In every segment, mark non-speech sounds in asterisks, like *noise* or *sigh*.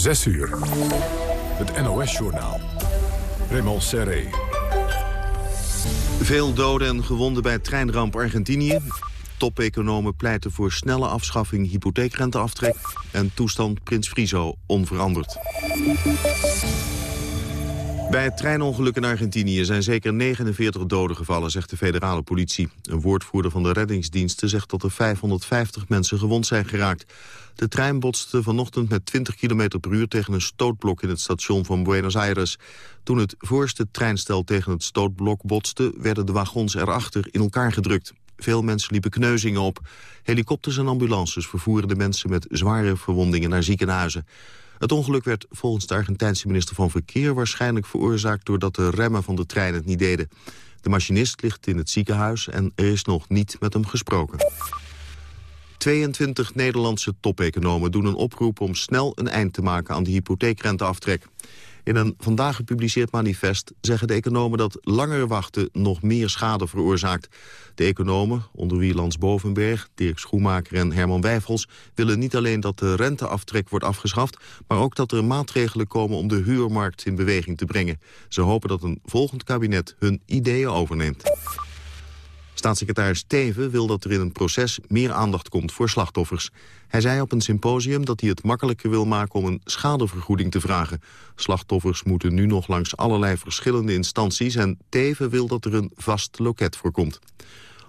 6 uur. Het NOS-journaal. Raymond Serré. Veel doden en gewonden bij treinramp Argentinië. Top-economen pleiten voor snelle afschaffing hypotheekrenteaftrek. En toestand Prins Frizo onveranderd. Bij het treinongeluk in Argentinië zijn zeker 49 doden gevallen, zegt de federale politie. Een woordvoerder van de reddingsdiensten zegt dat er 550 mensen gewond zijn geraakt. De trein botste vanochtend met 20 km per uur tegen een stootblok in het station van Buenos Aires. Toen het voorste treinstel tegen het stootblok botste, werden de wagons erachter in elkaar gedrukt. Veel mensen liepen kneuzingen op. Helikopters en ambulances vervoeren de mensen met zware verwondingen naar ziekenhuizen. Het ongeluk werd volgens de Argentijnse minister van Verkeer waarschijnlijk veroorzaakt doordat de remmen van de trein het niet deden. De machinist ligt in het ziekenhuis en er is nog niet met hem gesproken. 22 Nederlandse topeconomen doen een oproep om snel een eind te maken aan de hypotheekrenteaftrek. In een vandaag gepubliceerd manifest zeggen de economen dat langer wachten nog meer schade veroorzaakt. De economen, onder wie Lans Bovenberg, Dirk Schoenmaker en Herman Wijfels... willen niet alleen dat de renteaftrek wordt afgeschaft... maar ook dat er maatregelen komen om de huurmarkt in beweging te brengen. Ze hopen dat een volgend kabinet hun ideeën overneemt. Staatssecretaris Teven wil dat er in een proces meer aandacht komt voor slachtoffers. Hij zei op een symposium dat hij het makkelijker wil maken om een schadevergoeding te vragen. Slachtoffers moeten nu nog langs allerlei verschillende instanties... en Teven wil dat er een vast loket voor komt.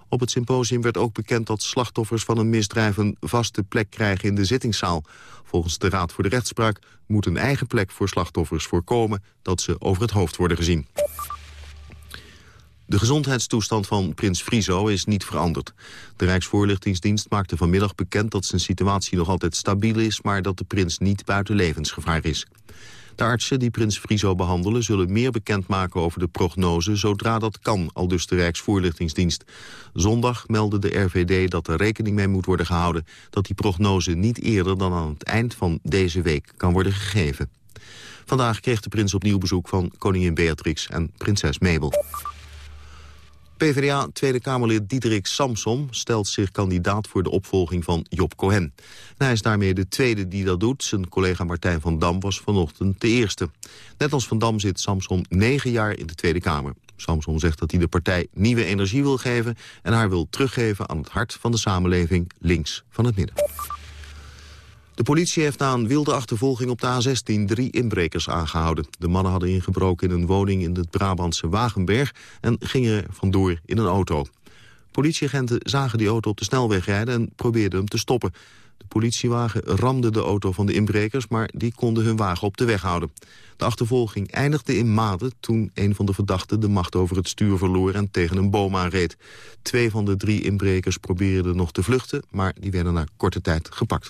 Op het symposium werd ook bekend dat slachtoffers van een misdrijf... een vaste plek krijgen in de zittingszaal. Volgens de Raad voor de Rechtspraak moet een eigen plek voor slachtoffers voorkomen... dat ze over het hoofd worden gezien. De gezondheidstoestand van prins Friso is niet veranderd. De Rijksvoorlichtingsdienst maakte vanmiddag bekend dat zijn situatie nog altijd stabiel is... maar dat de prins niet buiten levensgevaar is. De artsen die prins Friso behandelen zullen meer bekendmaken over de prognose... zodra dat kan, al dus de Rijksvoorlichtingsdienst. Zondag meldde de RVD dat er rekening mee moet worden gehouden... dat die prognose niet eerder dan aan het eind van deze week kan worden gegeven. Vandaag kreeg de prins opnieuw bezoek van koningin Beatrix en prinses Mabel. PvdA Tweede Kamerlid Diederik Samsom stelt zich kandidaat voor de opvolging van Job Cohen. En hij is daarmee de tweede die dat doet. Zijn collega Martijn van Dam was vanochtend de eerste. Net als van Dam zit Samsom negen jaar in de Tweede Kamer. Samsom zegt dat hij de partij nieuwe energie wil geven... en haar wil teruggeven aan het hart van de samenleving links van het midden. De politie heeft na een wilde achtervolging op de A16 drie inbrekers aangehouden. De mannen hadden ingebroken in een woning in het Brabantse Wagenberg... en gingen vandoor in een auto. Politieagenten zagen die auto op de snelweg rijden en probeerden hem te stoppen. De politiewagen ramde de auto van de inbrekers... maar die konden hun wagen op de weg houden. De achtervolging eindigde in Maden toen een van de verdachten de macht over het stuur verloor en tegen een boom aanreed. Twee van de drie inbrekers probeerden nog te vluchten, maar die werden na korte tijd gepakt.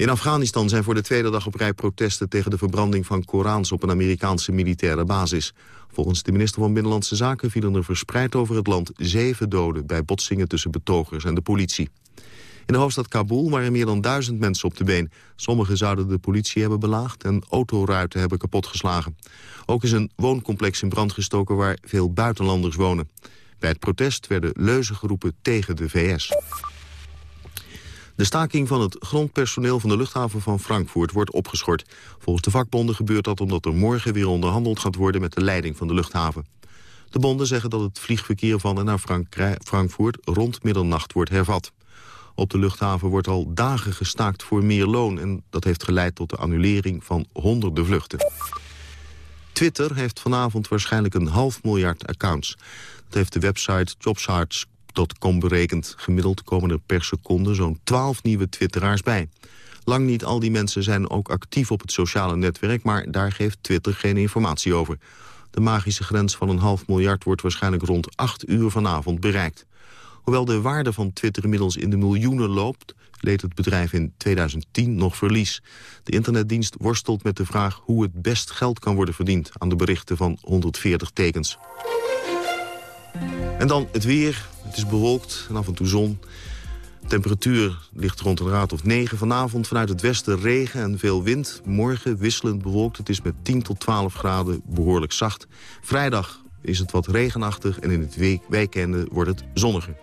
In Afghanistan zijn voor de tweede dag op rij protesten tegen de verbranding van Korans op een Amerikaanse militaire basis. Volgens de minister van Binnenlandse Zaken vielen er verspreid over het land zeven doden bij botsingen tussen betogers en de politie. In de hoofdstad Kabul waren meer dan duizend mensen op de been. Sommigen zouden de politie hebben belaagd en autoruiten hebben kapotgeslagen. Ook is een wooncomplex in brand gestoken waar veel buitenlanders wonen. Bij het protest werden leuzen geroepen tegen de VS. De staking van het grondpersoneel van de luchthaven van Frankfurt wordt opgeschort. Volgens de vakbonden gebeurt dat omdat er morgen weer onderhandeld gaat worden met de leiding van de luchthaven. De bonden zeggen dat het vliegverkeer van en naar Frankfurt rond middernacht wordt hervat. Op de luchthaven wordt al dagen gestaakt voor meer loon... en dat heeft geleid tot de annulering van honderden vluchten. Twitter heeft vanavond waarschijnlijk een half miljard accounts. Dat heeft de website Jobsharts Com berekent. Gemiddeld komen er per seconde zo'n 12 nieuwe twitteraars bij. Lang niet al die mensen zijn ook actief op het sociale netwerk... maar daar geeft Twitter geen informatie over. De magische grens van een half miljard wordt waarschijnlijk rond 8 uur vanavond bereikt. Hoewel de waarde van Twitter inmiddels in de miljoenen loopt... leed het bedrijf in 2010 nog verlies. De internetdienst worstelt met de vraag hoe het best geld kan worden verdiend... aan de berichten van 140 tekens. En dan het weer. Het is bewolkt en af en toe zon. De temperatuur ligt rond een graad of 9. Vanavond vanuit het westen regen en veel wind. Morgen wisselend bewolkt. Het is met 10 tot 12 graden behoorlijk zacht. Vrijdag is het wat regenachtig en in het week wordt het zonniger.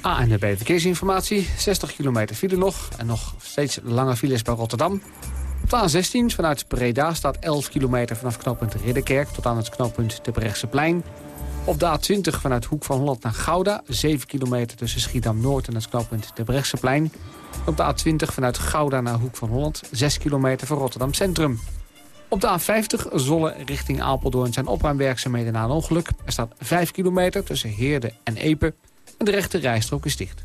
ANWB Verkeersinformatie. 60 kilometer file nog. En nog steeds lange files bij Rotterdam. Op de A16 vanuit Breda staat 11 kilometer vanaf knooppunt Ridderkerk... tot aan het knooppunt de plein. Op de A20 vanuit Hoek van Holland naar Gouda. 7 kilometer tussen Schiedam-Noord en het knooppunt de plein. Op de A20 vanuit Gouda naar Hoek van Holland. 6 kilometer voor Rotterdam Centrum. Op de A50 Zolle richting Apeldoorn zijn opruimwerkzaamheden na een ongeluk. Er staat 5 kilometer tussen Heerde en Epe. En de rechte rijstrook is dicht.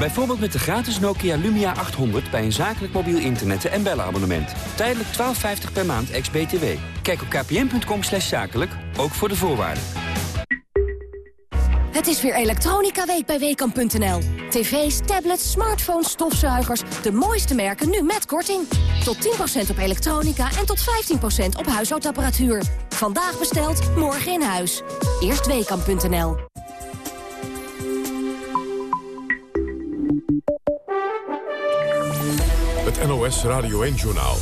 Bijvoorbeeld met de gratis Nokia Lumia 800 bij een zakelijk mobiel internet- en bellenabonnement. Tijdelijk 12,50 per maand ex-BTW. Kijk op kpn.com zakelijk, ook voor de voorwaarden. Het is weer elektronica week bij Weekamp.nl. TV's, tablets, smartphones, stofzuigers. De mooiste merken nu met korting. Tot 10% op elektronica en tot 15% op huishoudapparatuur. Vandaag besteld, morgen in huis. Eerst Weekamp.nl. NOS Radio 1-journaal.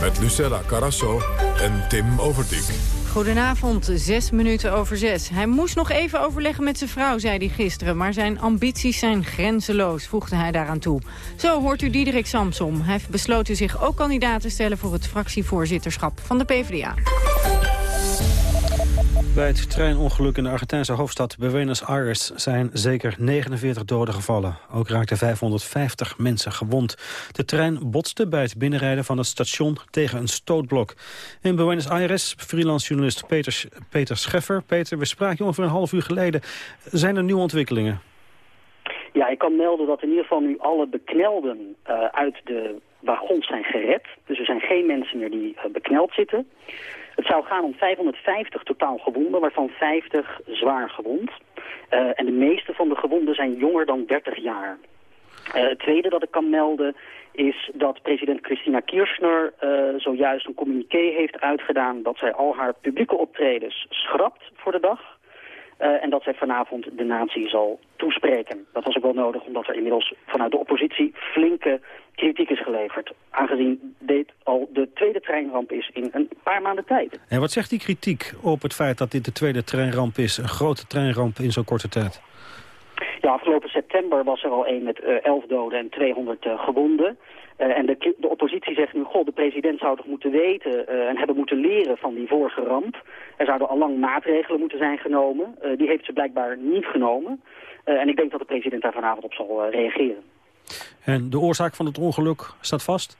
Met Lucella Carasso en Tim Overdijk. Goedenavond, zes minuten over zes. Hij moest nog even overleggen met zijn vrouw, zei hij gisteren... maar zijn ambities zijn grenzeloos, voegde hij daaraan toe. Zo hoort u Diederik Samsom. Hij heeft besloten zich ook kandidaat te stellen... voor het fractievoorzitterschap van de PvdA. Bij het treinongeluk in de Argentijnse hoofdstad Buenos Aires zijn zeker 49 doden gevallen. Ook raakten 550 mensen gewond. De trein botste bij het binnenrijden van het station tegen een stootblok. In Buenos Aires, freelance journalist Peter, Peter Scheffer. Peter, we spraken ongeveer een half uur geleden. Zijn er nieuwe ontwikkelingen? Ja, ik kan melden dat in ieder geval nu alle beknelden uh, uit de wagons zijn gered. Dus er zijn geen mensen meer die uh, bekneld zitten. Het zou gaan om 550 totaal gewonden, waarvan 50 zwaar gewond. Uh, en de meeste van de gewonden zijn jonger dan 30 jaar. Uh, het tweede dat ik kan melden is dat president Christina Kirchner uh, zojuist een communiqué heeft uitgedaan dat zij al haar publieke optredens schrapt voor de dag. Uh, en dat zij vanavond de natie zal toespreken. Dat was ook wel nodig omdat er inmiddels vanuit de oppositie flinke kritiek is geleverd. Aangezien dit al de tweede treinramp is in een paar maanden tijd. En wat zegt die kritiek op het feit dat dit de tweede treinramp is? Een grote treinramp in zo'n korte tijd? Ja, afgelopen september was er al één met uh, 11 doden en 200 uh, gewonden. Uh, en de, de, oppositie zegt nu, god, de president zou toch moeten weten uh, en hebben moeten leren van die vorige ramp. Er zouden al lang maatregelen moeten zijn genomen. Uh, die heeft ze blijkbaar niet genomen. en ik denk dat de president daar vanavond op zal reageren. En de oorzaak van het ongeluk staat vast?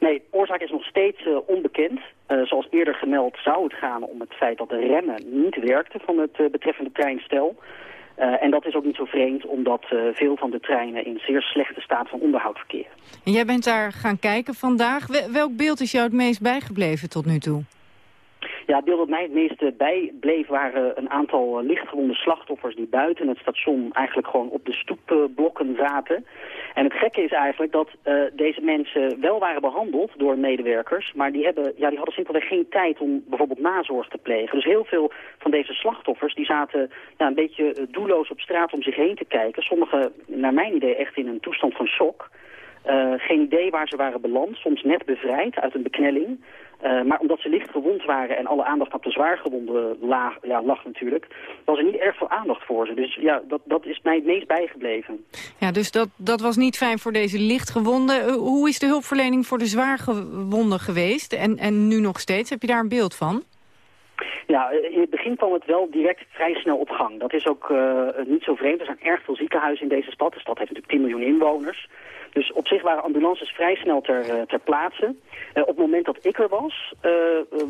Nee, de oorzaak is nog steeds onbekend. zoals eerder gemeld zou het gaan om het feit dat de remmen niet werkten van het betreffende treinstel. Uh, en dat is ook niet zo vreemd, omdat uh, veel van de treinen in zeer slechte staat van onderhoud verkeren. En jij bent daar gaan kijken vandaag. Welk beeld is jou het meest bijgebleven tot nu toe? Ja, het beeld dat mij het meeste bijbleef waren een aantal lichtgewonde slachtoffers die buiten het station eigenlijk gewoon op de stoepblokken zaten. En het gekke is eigenlijk dat uh, deze mensen wel waren behandeld door medewerkers, maar die, hebben, ja, die hadden simpelweg geen tijd om bijvoorbeeld nazorg te plegen. Dus heel veel van deze slachtoffers die zaten ja, een beetje doelloos op straat om zich heen te kijken. Sommigen, naar mijn idee, echt in een toestand van shock. Geen idee waar ze waren beland, soms net bevrijd uit een beknelling. Uh, maar omdat ze licht gewond waren en alle aandacht op de zwaargewonden lag, ja, lag natuurlijk, was er niet erg veel aandacht voor ze. Dus ja, dat, dat is mij het meest bijgebleven. Ja, dus dat, dat was niet fijn voor deze lichtgewonden. Hoe is de hulpverlening voor de zwaargewonden geweest en, en nu nog steeds? Heb je daar een beeld van? Ja, in het begin kwam het wel direct vrij snel op gang. Dat is ook uh, niet zo vreemd. Er zijn erg veel ziekenhuizen in deze stad. De stad heeft natuurlijk 10 miljoen inwoners. Dus op zich waren ambulances vrij snel ter, ter plaatse. Uh, op het moment dat ik er was, uh,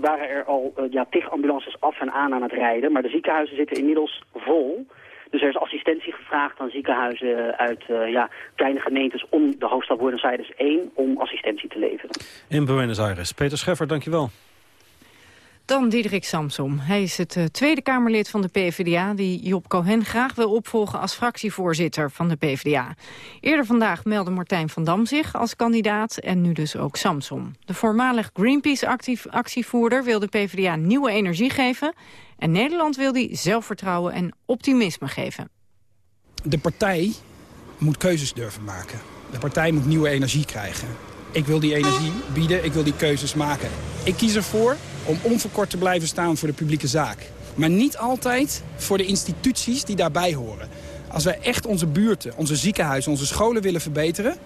waren er al ja, tig ambulances af en aan aan het rijden. Maar de ziekenhuizen zitten inmiddels vol. Dus er is assistentie gevraagd aan ziekenhuizen uit ja, kleine gemeentes om de hoofdstad Buenos Aires 1 om assistentie te leveren. In Buenos Aires. Peter Scheffer, dankjewel. Dan Diederik Samsom. Hij is het uh, Tweede Kamerlid van de PvdA... die Job Cohen graag wil opvolgen als fractievoorzitter van de PvdA. Eerder vandaag meldde Martijn van Dam zich als kandidaat... en nu dus ook Samsom. De voormalig Greenpeace-actievoerder wil de PvdA nieuwe energie geven... en Nederland wil die zelfvertrouwen en optimisme geven. De partij moet keuzes durven maken. De partij moet nieuwe energie krijgen. Ik wil die energie bieden, ik wil die keuzes maken. Ik kies ervoor om onverkort te blijven staan voor de publieke zaak. Maar niet altijd voor de instituties die daarbij horen. Als wij echt onze buurten, onze ziekenhuizen, onze scholen willen verbeteren...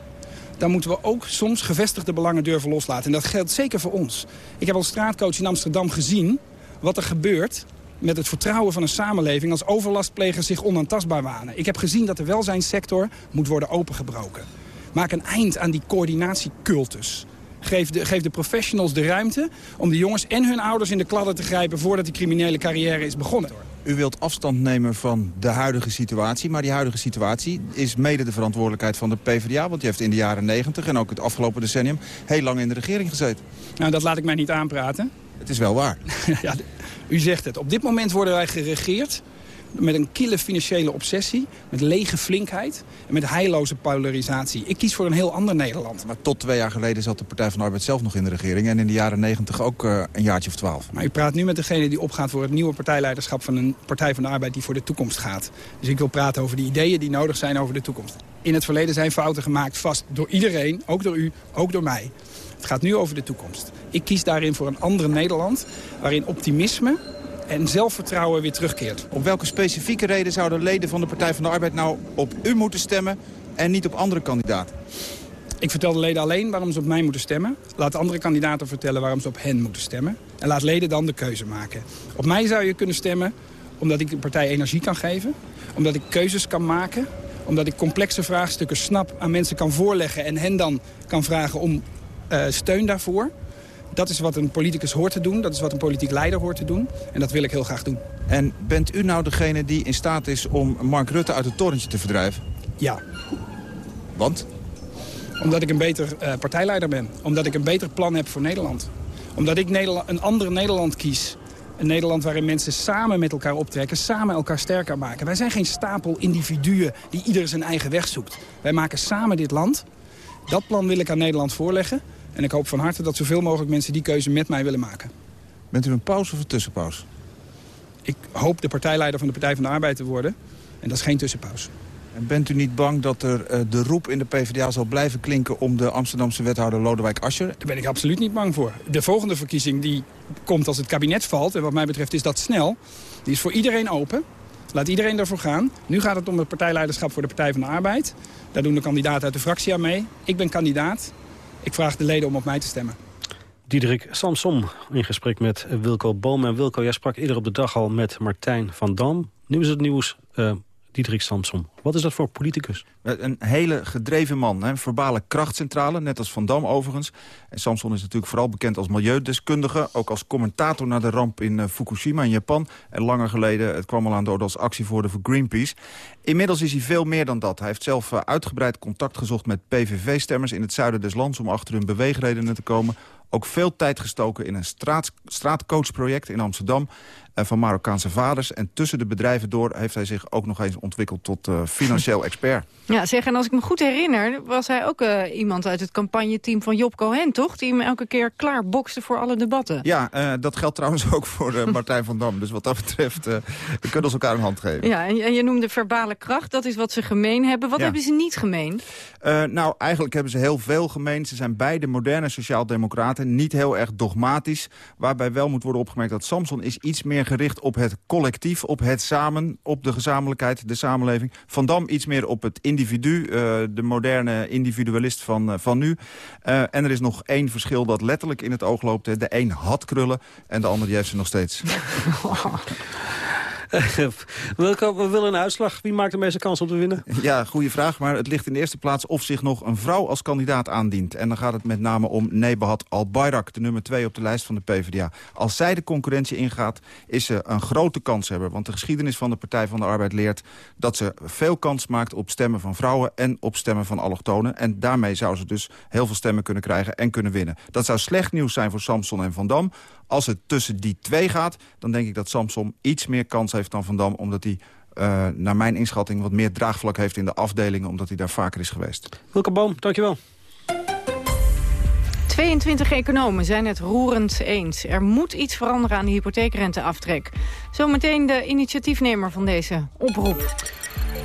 dan moeten we ook soms gevestigde belangen durven loslaten. En dat geldt zeker voor ons. Ik heb als straatcoach in Amsterdam gezien wat er gebeurt met het vertrouwen van een samenleving... als overlastplegers zich onaantastbaar wanen. Ik heb gezien dat de welzijnssector moet worden opengebroken. Maak een eind aan die coördinatiecultus. Geef de, geef de professionals de ruimte om de jongens en hun ouders in de kladden te grijpen... voordat die criminele carrière is begonnen. U wilt afstand nemen van de huidige situatie. Maar die huidige situatie is mede de verantwoordelijkheid van de PvdA. Want je heeft in de jaren 90 en ook het afgelopen decennium... heel lang in de regering gezeten. Nou, dat laat ik mij niet aanpraten. Het is wel waar. *laughs* ja, u zegt het. Op dit moment worden wij geregeerd met een kille financiële obsessie, met lege flinkheid en met heilloze polarisatie. Ik kies voor een heel ander Nederland. Maar tot twee jaar geleden zat de Partij van de Arbeid zelf nog in de regering... en in de jaren negentig ook uh, een jaartje of twaalf. Maar u praat nu met degene die opgaat voor het nieuwe partijleiderschap... van een Partij van de Arbeid die voor de toekomst gaat. Dus ik wil praten over de ideeën die nodig zijn over de toekomst. In het verleden zijn fouten gemaakt, vast door iedereen, ook door u, ook door mij. Het gaat nu over de toekomst. Ik kies daarin voor een andere Nederland... waarin optimisme en zelfvertrouwen weer terugkeert. Op welke specifieke reden zouden leden van de Partij van de Arbeid nou op u moeten stemmen en niet op andere kandidaten? Ik vertel de leden alleen waarom ze op mij moeten stemmen. Laat andere kandidaten vertellen waarom ze op hen moeten stemmen. En laat leden dan de keuze maken. Op mij zou je kunnen stemmen omdat ik de partij energie kan geven. Omdat ik keuzes kan maken. Omdat ik complexe vraagstukken snap aan mensen kan voorleggen... en hen dan kan vragen om uh, steun daarvoor. Dat is wat een politicus hoort te doen. Dat is wat een politiek leider hoort te doen. En dat wil ik heel graag doen. En bent u nou degene die in staat is om Mark Rutte uit het torentje te verdrijven? Ja. Want? Omdat ik een beter uh, partijleider ben. Omdat ik een beter plan heb voor Nederland. Omdat ik Nederland, een ander Nederland kies. Een Nederland waarin mensen samen met elkaar optrekken, samen elkaar sterker maken. Wij zijn geen stapel individuen die ieder zijn eigen weg zoekt. Wij maken samen dit land. Dat plan wil ik aan Nederland voorleggen. En ik hoop van harte dat zoveel mogelijk mensen die keuze met mij willen maken. Bent u een pauze of een tussenpauze? Ik hoop de partijleider van de Partij van de Arbeid te worden. En dat is geen tussenpauze. En bent u niet bang dat er uh, de roep in de PvdA zal blijven klinken... om de Amsterdamse wethouder Lodewijk Asscher? Daar ben ik absoluut niet bang voor. De volgende verkiezing die komt als het kabinet valt... en wat mij betreft is dat snel, die is voor iedereen open. Laat iedereen ervoor gaan. Nu gaat het om het partijleiderschap voor de Partij van de Arbeid. Daar doen de kandidaten uit de fractie aan mee. Ik ben kandidaat. Ik vraag de leden om op mij te stemmen. Diederik Samsom in gesprek met Wilco Boom. En Wilco, jij sprak eerder op de dag al met Martijn van Dam. Nu is het nieuws uh, Diederik Samsom. Wat is dat voor politicus? Een hele gedreven man. Hè? Verbale krachtcentrale, net als Van Dam overigens. En Samson is natuurlijk vooral bekend als milieudeskundige. Ook als commentator naar de ramp in uh, Fukushima in Japan. En langer geleden, het kwam al aan de orde als actievoerder voor Greenpeace. Inmiddels is hij veel meer dan dat. Hij heeft zelf uh, uitgebreid contact gezocht met PVV-stemmers in het zuiden des lands... om achter hun beweegredenen te komen ook veel tijd gestoken in een straat, straatcoachproject in Amsterdam uh, van Marokkaanse vaders. En tussen de bedrijven door heeft hij zich ook nog eens ontwikkeld tot uh, financieel expert. *laughs* Ja, zeg, en als ik me goed herinner, was hij ook uh, iemand uit het campagneteam van Job Cohen, toch? Die hem elke keer klaar bokste voor alle debatten. Ja, dat geldt trouwens ook voor Martijn van Dam. Dus wat dat betreft, we kunnen ons elkaar een hand geven. Ja, en, en, je noemde verbale kracht, dat is wat ze gemeen hebben. Wat hebben ze niet gemeen? nou, eigenlijk hebben ze heel veel gemeen. Ze zijn beide moderne sociaaldemocraten, niet heel erg dogmatisch. Waarbij wel moet worden opgemerkt dat Samson is iets meer gericht op het collectief, op het samen, op de gezamenlijkheid, de samenleving. Van Dam iets meer op het individu, uh, de moderne individualist van, uh, van nu. Uh, en er is nog één verschil dat letterlijk in het oog loopt. De een had krullen en de ander heeft ze nog steeds. *laughs* *laughs* we willen een uitslag. Wie maakt de meeste kans om te winnen? Ja, goede vraag. Maar het ligt in de eerste plaats of zich nog een vrouw als kandidaat aandient. En dan gaat het met name om Nebahat Al-Bayrak, de nummer 2 op de lijst van de PvdA. Als zij de concurrentie ingaat, is ze een grote kanshebber. Want de geschiedenis van de Partij van de Arbeid leert dat ze veel kans maakt op stemmen van vrouwen en op stemmen van allochtonen. En daarmee zou ze dus heel veel stemmen kunnen krijgen en kunnen winnen. Dat zou slecht nieuws zijn voor Samson en Van Dam. Als het tussen die twee gaat, dan denk ik dat Samsom iets meer kans heeft dan Van Dam... omdat hij uh, naar mijn inschatting wat meer draagvlak heeft in de afdelingen... omdat hij daar vaker is geweest. Wilke Boom, dankjewel. 22 economen zijn het roerend eens. Er moet iets veranderen aan de hypotheekrenteaftrek. Zometeen de initiatiefnemer van deze oproep.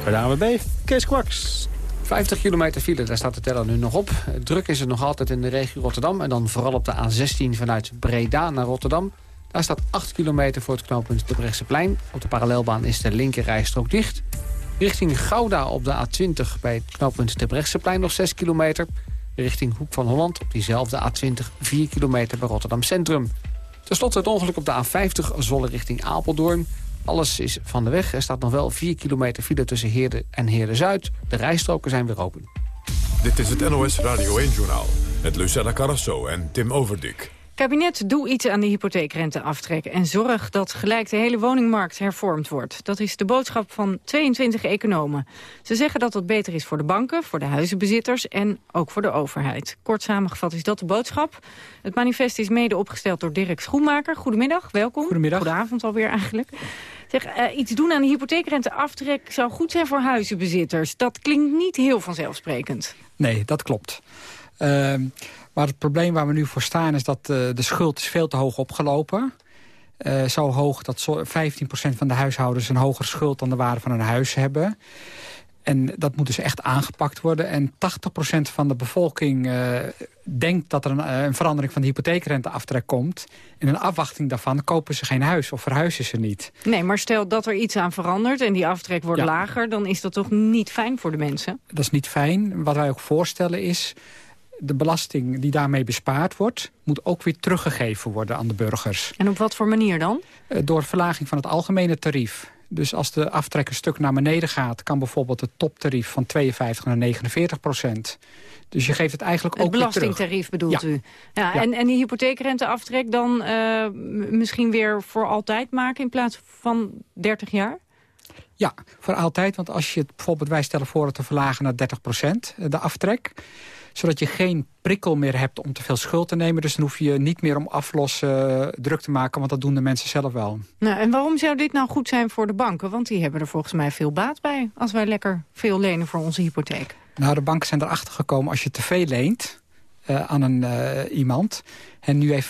Bij de AWB, Kees Kwaks. 50 kilometer file, daar staat de teller nu nog op. Druk is er nog altijd in de regio Rotterdam. En dan vooral op de A16 vanuit Breda naar Rotterdam. Daar staat 8 kilometer voor het knooppunt de Brechtseplein. Op de parallelbaan is de linkerrijstrook dicht. Richting Gouda op de A20 bij het knooppunt de Brechtseplein nog 6 kilometer. Richting Hoek van Holland op diezelfde A20 4 kilometer bij Rotterdam Centrum. Ten slotte het ongeluk op de A50 Zwolle richting Apeldoorn. Alles is van de weg. Er staat nog wel 4 kilometer file tussen Heerde en Heerde-Zuid. De rijstroken zijn weer open. Dit is het NOS Radio 1-journaal met Lucella Carrasso en Tim Overdik. Kabinet, doe iets aan de hypotheekrenteaftrek... en zorg dat gelijk de hele woningmarkt hervormd wordt. Dat is de boodschap van 22 economen. Ze zeggen dat dat beter is voor de banken, voor de huizenbezitters... en ook voor de overheid. Kort samengevat is dat de boodschap. Het manifest is mede opgesteld door Dirk Schoenmaker. Goedemiddag, welkom. Goedemiddag. Goedenavond alweer eigenlijk. Uh, iets doen aan de hypotheekrenteaftrek zou goed zijn voor huizenbezitters. Dat klinkt niet heel vanzelfsprekend. Nee, dat klopt. Uh, maar het probleem waar we nu voor staan is dat uh, de schuld is veel te hoog opgelopen. Uh, zo hoog dat 15% van de huishoudens een hogere schuld dan de waarde van hun huis hebben. En dat moet dus echt aangepakt worden. En 80% van de bevolking uh, denkt dat er een, een, verandering van de hypotheekrenteaftrek komt. In een afwachting daarvan kopen ze geen huis of verhuizen ze niet. Nee, maar stel dat er iets aan verandert en die aftrek wordt ja. lager... dan is dat toch niet fijn voor de mensen? Dat is niet fijn. Wat wij ook voorstellen is de belasting die daarmee bespaard wordt... moet ook weer teruggegeven worden aan de burgers. En op wat voor manier dan? Door verlaging van het algemene tarief. Dus als de aftrek een stuk naar beneden gaat... kan bijvoorbeeld het toptarief van 52 naar 49 procent. Dus je geeft het eigenlijk het ook belastingtarief bedoelt ja. u? Ja, ja, En, en die hypotheekrenteaftrek dan uh, misschien weer voor altijd maken... in plaats van 30 jaar? Ja, voor altijd. Want als je het bijvoorbeeld, wij stellen voor het te verlagen naar 30 procent, de aftrek zodat je geen prikkel meer hebt om te veel schuld te nemen. Dus dan hoef je niet meer om aflossen druk te maken, want dat doen de mensen zelf wel. Nou, en waarom zou dit nou goed zijn voor de banken? Want die hebben er volgens mij veel baat bij als wij lekker veel lenen voor onze hypotheek. Nou, de banken zijn erachter gekomen als je te veel leent uh, aan een, uh, iemand... en nu heeft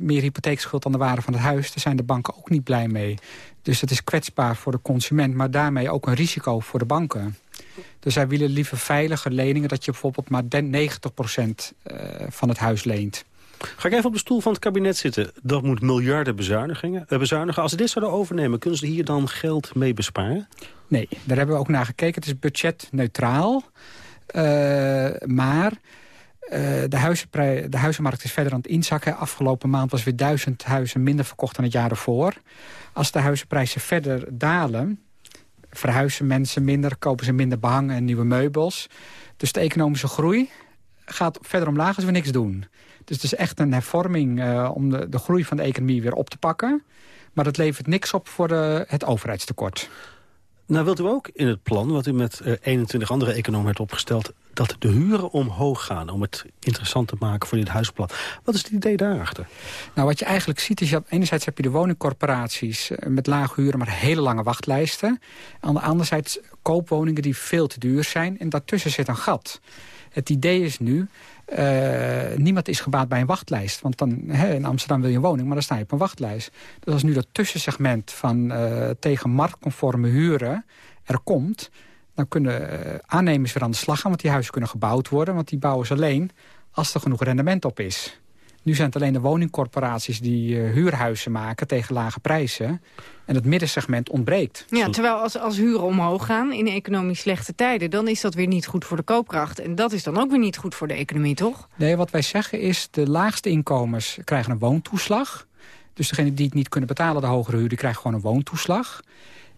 15% meer hypotheekschuld dan de waarde van het huis... daar zijn de banken ook niet blij mee. Dus dat is kwetsbaar voor de consument... maar daarmee ook een risico voor de banken. Dus zij willen liever veilige leningen... dat je bijvoorbeeld maar 90% uh, van het huis leent. Ga ik even op de stoel van het kabinet zitten. Dat moet miljarden bezuinigingen, uh, bezuinigen. Als ze dit zouden overnemen, kunnen ze hier dan geld mee besparen? Nee, daar hebben we ook naar gekeken. Het is budgetneutraal. Uh, maar uh, de, de huizenmarkt is verder aan het inzakken. Afgelopen maand was weer duizend huizen minder verkocht dan het jaar ervoor. Als de huizenprijzen verder dalen verhuizen mensen minder, kopen ze minder behang en nieuwe meubels. Dus de economische groei gaat verder omlaag als we niks doen. Dus het is echt een hervorming uh, om de, de groei van de economie weer op te pakken. Maar dat levert niks op voor de, het overheidstekort. Nou wilt u ook in het plan, wat u met uh, 21 andere economen hebt opgesteld... dat de huren omhoog gaan om het interessant te maken voor dit huisplan. Wat is het idee daarachter? Nou, wat je eigenlijk ziet is... dat enerzijds heb je de woningcorporaties uh, met lage huren... maar hele lange wachtlijsten. Aan de andere zijde koopwoningen die veel te duur zijn. En daartussen zit een gat. Het idee is nu... Uh, niemand is gebaat bij een wachtlijst. Want dan, in Amsterdam wil je een woning, maar dan sta je op een wachtlijst. Dus als nu dat tussensegment van uh, tegen marktconforme huren er komt... dan kunnen uh, aannemers weer aan de slag gaan, want die huizen kunnen gebouwd worden. Want die bouwen ze alleen als er genoeg rendement op is. Nu zijn het alleen de woningcorporaties die uh, huurhuizen maken tegen lage prijzen. En het middensegment ontbreekt. Ja, terwijl als, als huren omhoog gaan in economisch slechte tijden... dan is dat weer niet goed voor de koopkracht. En dat is dan ook weer niet goed voor de economie, toch? Nee, wat wij zeggen is de laagste inkomens krijgen een woontoeslag. Dus degenen die het niet kunnen betalen, de hogere huur... die krijgen gewoon een woontoeslag.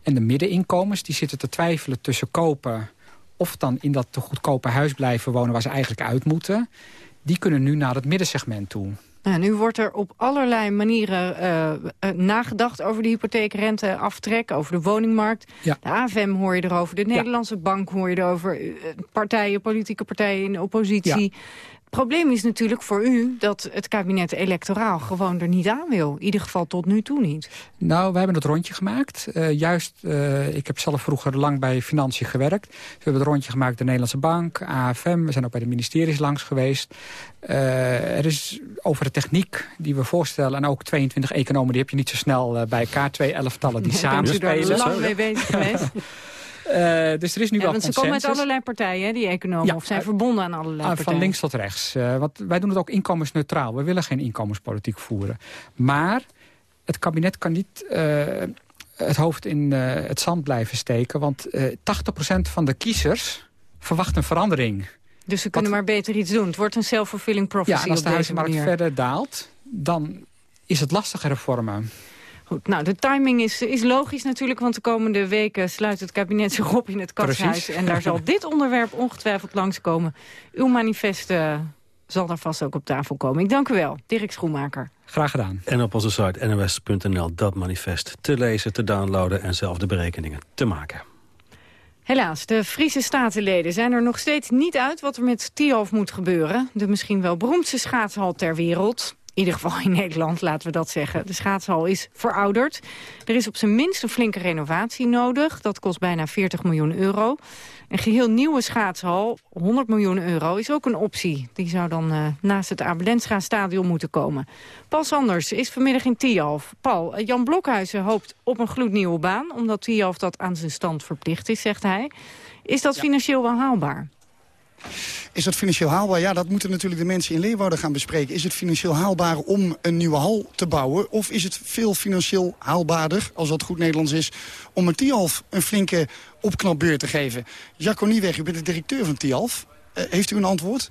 En de middeninkomens die zitten te twijfelen tussen kopen... of dan in dat te goedkope huis blijven wonen waar ze eigenlijk uit moeten die kunnen nu naar het middensegment toe. Ja, nu wordt er op allerlei manieren uh, uh, nagedacht over de hypotheekrenteaftrek, over de woningmarkt. Ja. De AFM hoor je erover, de Nederlandse ja. Bank hoor je erover, partijen, politieke partijen in oppositie. Probleem is natuurlijk voor u dat het kabinet electoraal gewoon er niet aan wil. In ieder geval tot nu toe niet. Nou, we hebben het rondje gemaakt. Uh, juist, uh, ik heb zelf vroeger lang bij Financiën gewerkt. We hebben het rondje gemaakt de Nederlandse Bank, AFM. We zijn ook bij de ministeries langs geweest. Uh, er is over de techniek die we voorstellen... en ook 22 economen, die heb je niet zo snel bij elkaar. Twee elftallen die *laughs* samen spelen. Daar lang mee bezig geweest. *laughs* Uh, dus er is nu wel want ze komen uit allerlei partijen, die economen, of zijn verbonden aan allerlei partijen. Van links tot rechts. Uh, wat, wij doen het ook inkomensneutraal. We willen geen inkomenspolitiek voeren. Maar het kabinet kan niet het hoofd in het zand blijven steken. Want 80% van de kiezers verwacht een verandering. Dus ze kunnen wat, maar beter iets doen. Het wordt een self-fulfilling prophecy Ja, en als de huizenmarkt verder daalt, dan is het lastiger hervormen. Goed, nou, de timing is, is logisch natuurlijk, want de komende weken sluit het kabinet zich op in het katshuis. En daar zal dit onderwerp ongetwijfeld langskomen. Uw manifest uh, zal daar vast ook op tafel komen. Ik dank u wel, Dirk Schoenmaker. Graag gedaan. En op onze site nws.nl dat manifest te lezen, te downloaden en zelf de berekeningen te maken. Helaas, de Friese statenleden zijn er nog steeds niet uit wat er met Tialf moet gebeuren. De misschien wel beroemdste schaatshal ter wereld. In ieder geval in Nederland, laten we dat zeggen. De schaatshal is verouderd. Er is op zijn minst een flinke renovatie nodig. Dat kost bijna 40 miljoen euro. Een geheel nieuwe schaatshal, 100 miljoen euro, is ook een optie. Die zou dan uh, naast het Abelenscha stadion moeten komen. Paul Sanders is vanmiddag in Tialf. Paul, uh, Jan Blokhuizen hoopt op een gloednieuwe baan... omdat Tialf dat aan zijn stand verplicht is, zegt hij. Is dat ja. financieel wel haalbaar? Is dat financieel haalbaar? Ja, dat moeten natuurlijk de mensen in Leeuwarden gaan bespreken. Is het financieel haalbaar om een nieuwe hal te bouwen? Of is het veel financieel haalbaarder, als dat goed Nederlands is... om een Tialf een flinke opknapbeurt te geven? Jacco Nieweg, u bent de directeur van Tialf. Uh, heeft u een antwoord?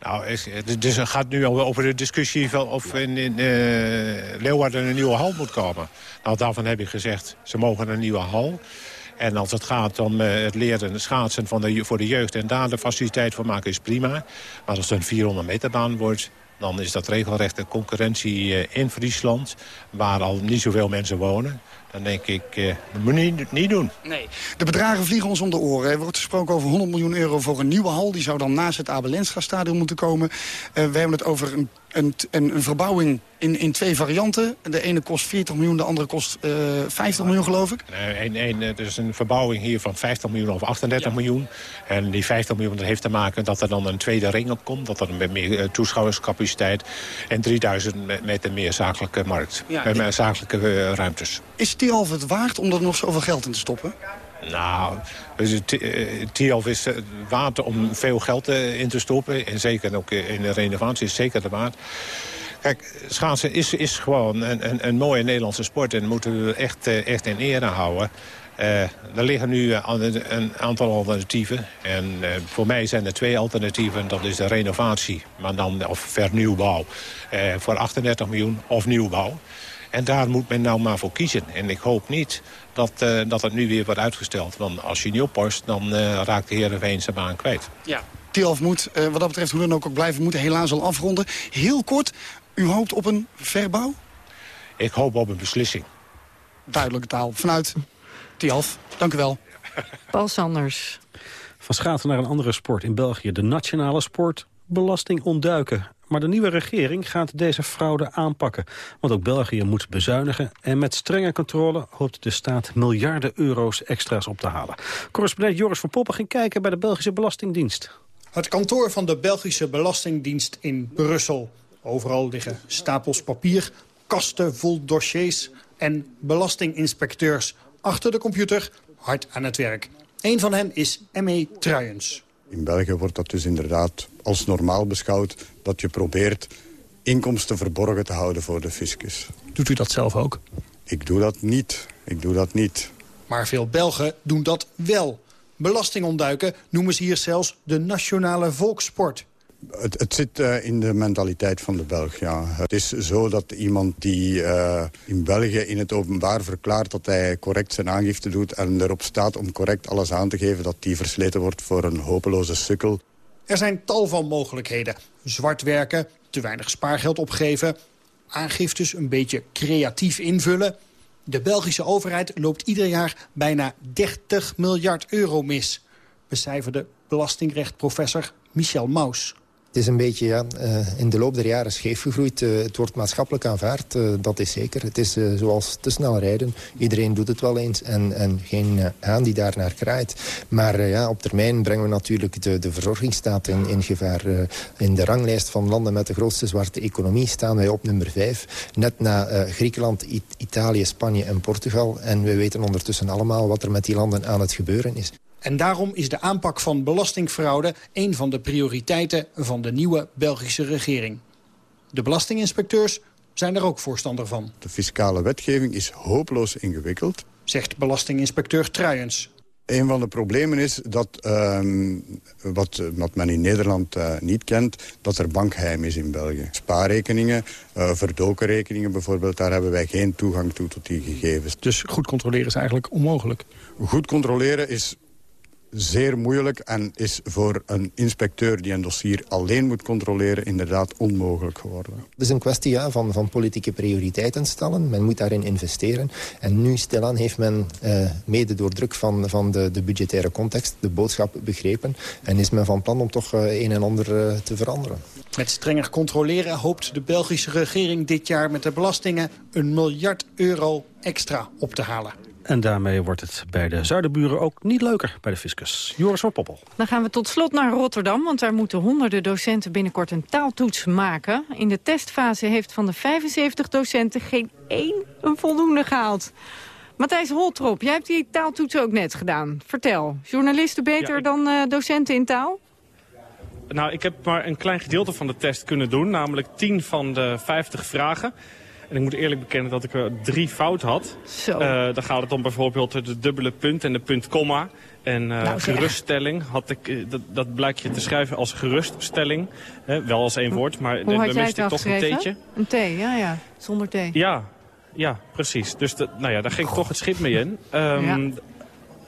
Nou, dus het gaat nu over de discussie van of in, in uh, Leeuwarden een nieuwe hal moet komen. Nou, daarvan heb ik gezegd, ze mogen een nieuwe hal. En als het gaat om uh, het leren schaatsen van de, voor de jeugd... en daar de faciliteit voor maken is prima. Maar als het een 400 meter baan wordt... dan is dat regelrecht een concurrentie uh, in Friesland... waar al niet zoveel mensen wonen. Dan denk ik, uh, dat moet je niet, niet doen. Nee. De bedragen vliegen ons om de oren. Er wordt gesproken over 100 miljoen euro voor een nieuwe hal. Die zou dan naast het Abelenscha-stadion moeten komen. we hebben het over een, een, een verbouwing in, in twee varianten. De ene kost 40 miljoen, de andere kost uh, 50 miljoen, geloof ik. Nee, een, een, het is een verbouwing hier van 50 miljoen of 38 ja. miljoen. En die 50 miljoen dat heeft te maken dat er dan een tweede ring op komt. Dat er met meer uh, toeschouwerscapaciteit en 3000 meter meer zakelijke markt. Ja, met meer zakelijke uh, ruimtes. Is Tialf het waard om er nog zoveel geld in te stoppen? Nou, Tialf is waard om veel geld in te stoppen. En zeker ook in de renovatie is zeker de waard. Kijk, schaatsen is, is gewoon een, een, een mooie Nederlandse sport. En dat moeten we echt, echt in ere houden. Uh, er liggen nu een aantal alternatieven. En voor mij zijn er twee alternatieven. Dat is de renovatie, maar dan, of vernieuwbouw. Voor 38 miljoen of nieuwbouw. En daar moet men nou maar voor kiezen. En ik hoop niet dat, dat het nu weer wordt uitgesteld. Want als je niet oppast, dan raakt de Heerenveen zijn baan kwijt. Ja. Moet, wat dat betreft, hoe dan ook, ook blijven, moeten helaas al afronden. Heel kort, u hoopt op een verbouw? Ik hoop op een beslissing. Duidelijke taal. Vanuit Tialf. Dank u wel. Paul Sanders. Van schaatsen naar een andere sport in België. De nationale sport belasting ontduiken. Maar de nieuwe regering gaat deze fraude aanpakken. Want ook België moet bezuinigen. En met strenge controle hoopt de staat miljarden euro's extra's op te halen. Correspondent Joris van Poppen ging kijken bij de Belgische Belastingdienst. Het kantoor van de Belgische Belastingdienst in Brussel. Overal liggen stapels papier, kasten vol dossiers en belastinginspecteurs achter de computer hard aan het werk. Een van hen is M.E. Truijens. In België wordt dat dus inderdaad als normaal beschouwd... dat je probeert inkomsten verborgen te houden voor de fiscus. Doet u dat zelf ook? Ik doe dat niet. Ik doe dat niet. Maar veel Belgen doen dat wel. Belasting ontduiken noemen ze hier zelfs de nationale volkssport. Het, het zit uh, in de mentaliteit van de Belg, ja. Het is zo dat iemand die uh, in België in het openbaar verklaart... dat hij correct zijn aangifte doet en erop staat om correct alles aan te geven... dat die versleten wordt voor een hopeloze sukkel. Er zijn tal van mogelijkheden. Zwart werken, te weinig spaargeld opgeven... aangiftes een beetje creatief invullen... De Belgische overheid loopt ieder jaar bijna 30 miljard euro mis, becijferde belastingrechtprofessor Michel Maus. Het is een beetje ja, uh, in de loop der jaren scheef gegroeid. Uh, het wordt maatschappelijk aanvaard, uh, dat is zeker. Het is zoals te snel rijden. Iedereen doet het wel eens en, en geen haan die daar naar kraait. Maar ja, op termijn brengen we natuurlijk de, de verzorgingsstaat in, in gevaar. in de ranglijst van landen met de grootste zwarte economie staan wij op nummer 5. Net na Griekenland, Italië, Spanje en Portugal. En we weten ondertussen allemaal wat er met die landen aan het gebeuren is. En daarom is de aanpak van belastingfraude... een van de prioriteiten van de nieuwe Belgische regering. De belastinginspecteurs zijn er ook voorstander van. De fiscale wetgeving is hopeloos ingewikkeld. Zegt belastinginspecteur Truijens. Een van de problemen is dat, uh, wat, wat men in Nederland uh, niet kent... dat er bankgeheim is in België. Spaarrekeningen, uh, verdoken rekeningen bijvoorbeeld... daar hebben wij geen toegang toe tot die gegevens. Dus goed controleren is eigenlijk onmogelijk? Goed controleren is zeer moeilijk en is voor een inspecteur die een dossier alleen moet controleren inderdaad onmogelijk geworden. Het is een kwestie ja, van, van politieke prioriteiten stellen. Men moet daarin investeren. En nu stilaan heeft men eh, mede door druk van, van de, de budgettaire context de boodschap begrepen. En is men van plan om toch uh, een en ander uh, te veranderen. Met strenger controleren hoopt de Belgische regering dit jaar met de belastingen een miljard euro extra op te halen. En daarmee wordt het bij de zuidenburen ook niet leuker bij de fiscus. Joris van Poppel. Dan gaan we tot slot naar Rotterdam, want daar moeten honderden docenten binnenkort een taaltoets maken. In de testfase heeft van de 75 docenten geen één een voldoende gehaald. Matthijs Holtrop, jij hebt die taaltoets ook net gedaan. Vertel, journalisten beter dan uh, docenten in taal? Nou, ik heb maar een klein gedeelte van de test kunnen doen, namelijk 10 van de 50 vragen. En ik moet eerlijk bekennen dat ik er drie fout had. Zo. Uh, dan gaat het om bijvoorbeeld de dubbele punt en de punt komma. En uh, nou, geruststelling had ik, uh, dat, dat blijkt je te schrijven als geruststelling. wel als één woord, maar Hoe dan miste ik toch een theetje. Een thee, ja, ja. Zonder thee. Ja, ja precies. Dus de, nou ja, daar ging toch het schip mee in. Um, ja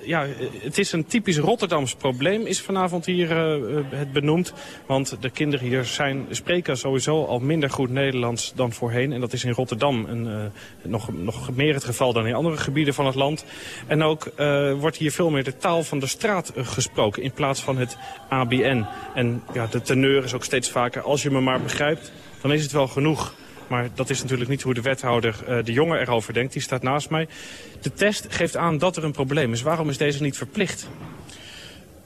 ja, het is een typisch Rotterdams probleem, is vanavond hier uh, het benoemd. Want de kinderen hier zijn, spreken sowieso al minder goed Nederlands dan voorheen. En dat is in Rotterdam een, uh, nog, nog meer het geval dan in andere gebieden van het land. En ook wordt hier veel meer de taal van de straat gesproken in plaats van het ABN. En ja, de teneur is ook steeds vaker, als je me maar begrijpt, dan is het wel genoeg. Maar dat is natuurlijk niet hoe de wethouder uh, de jongen erover denkt. Die staat naast mij. De test geeft aan dat er een probleem is. Waarom is deze niet verplicht?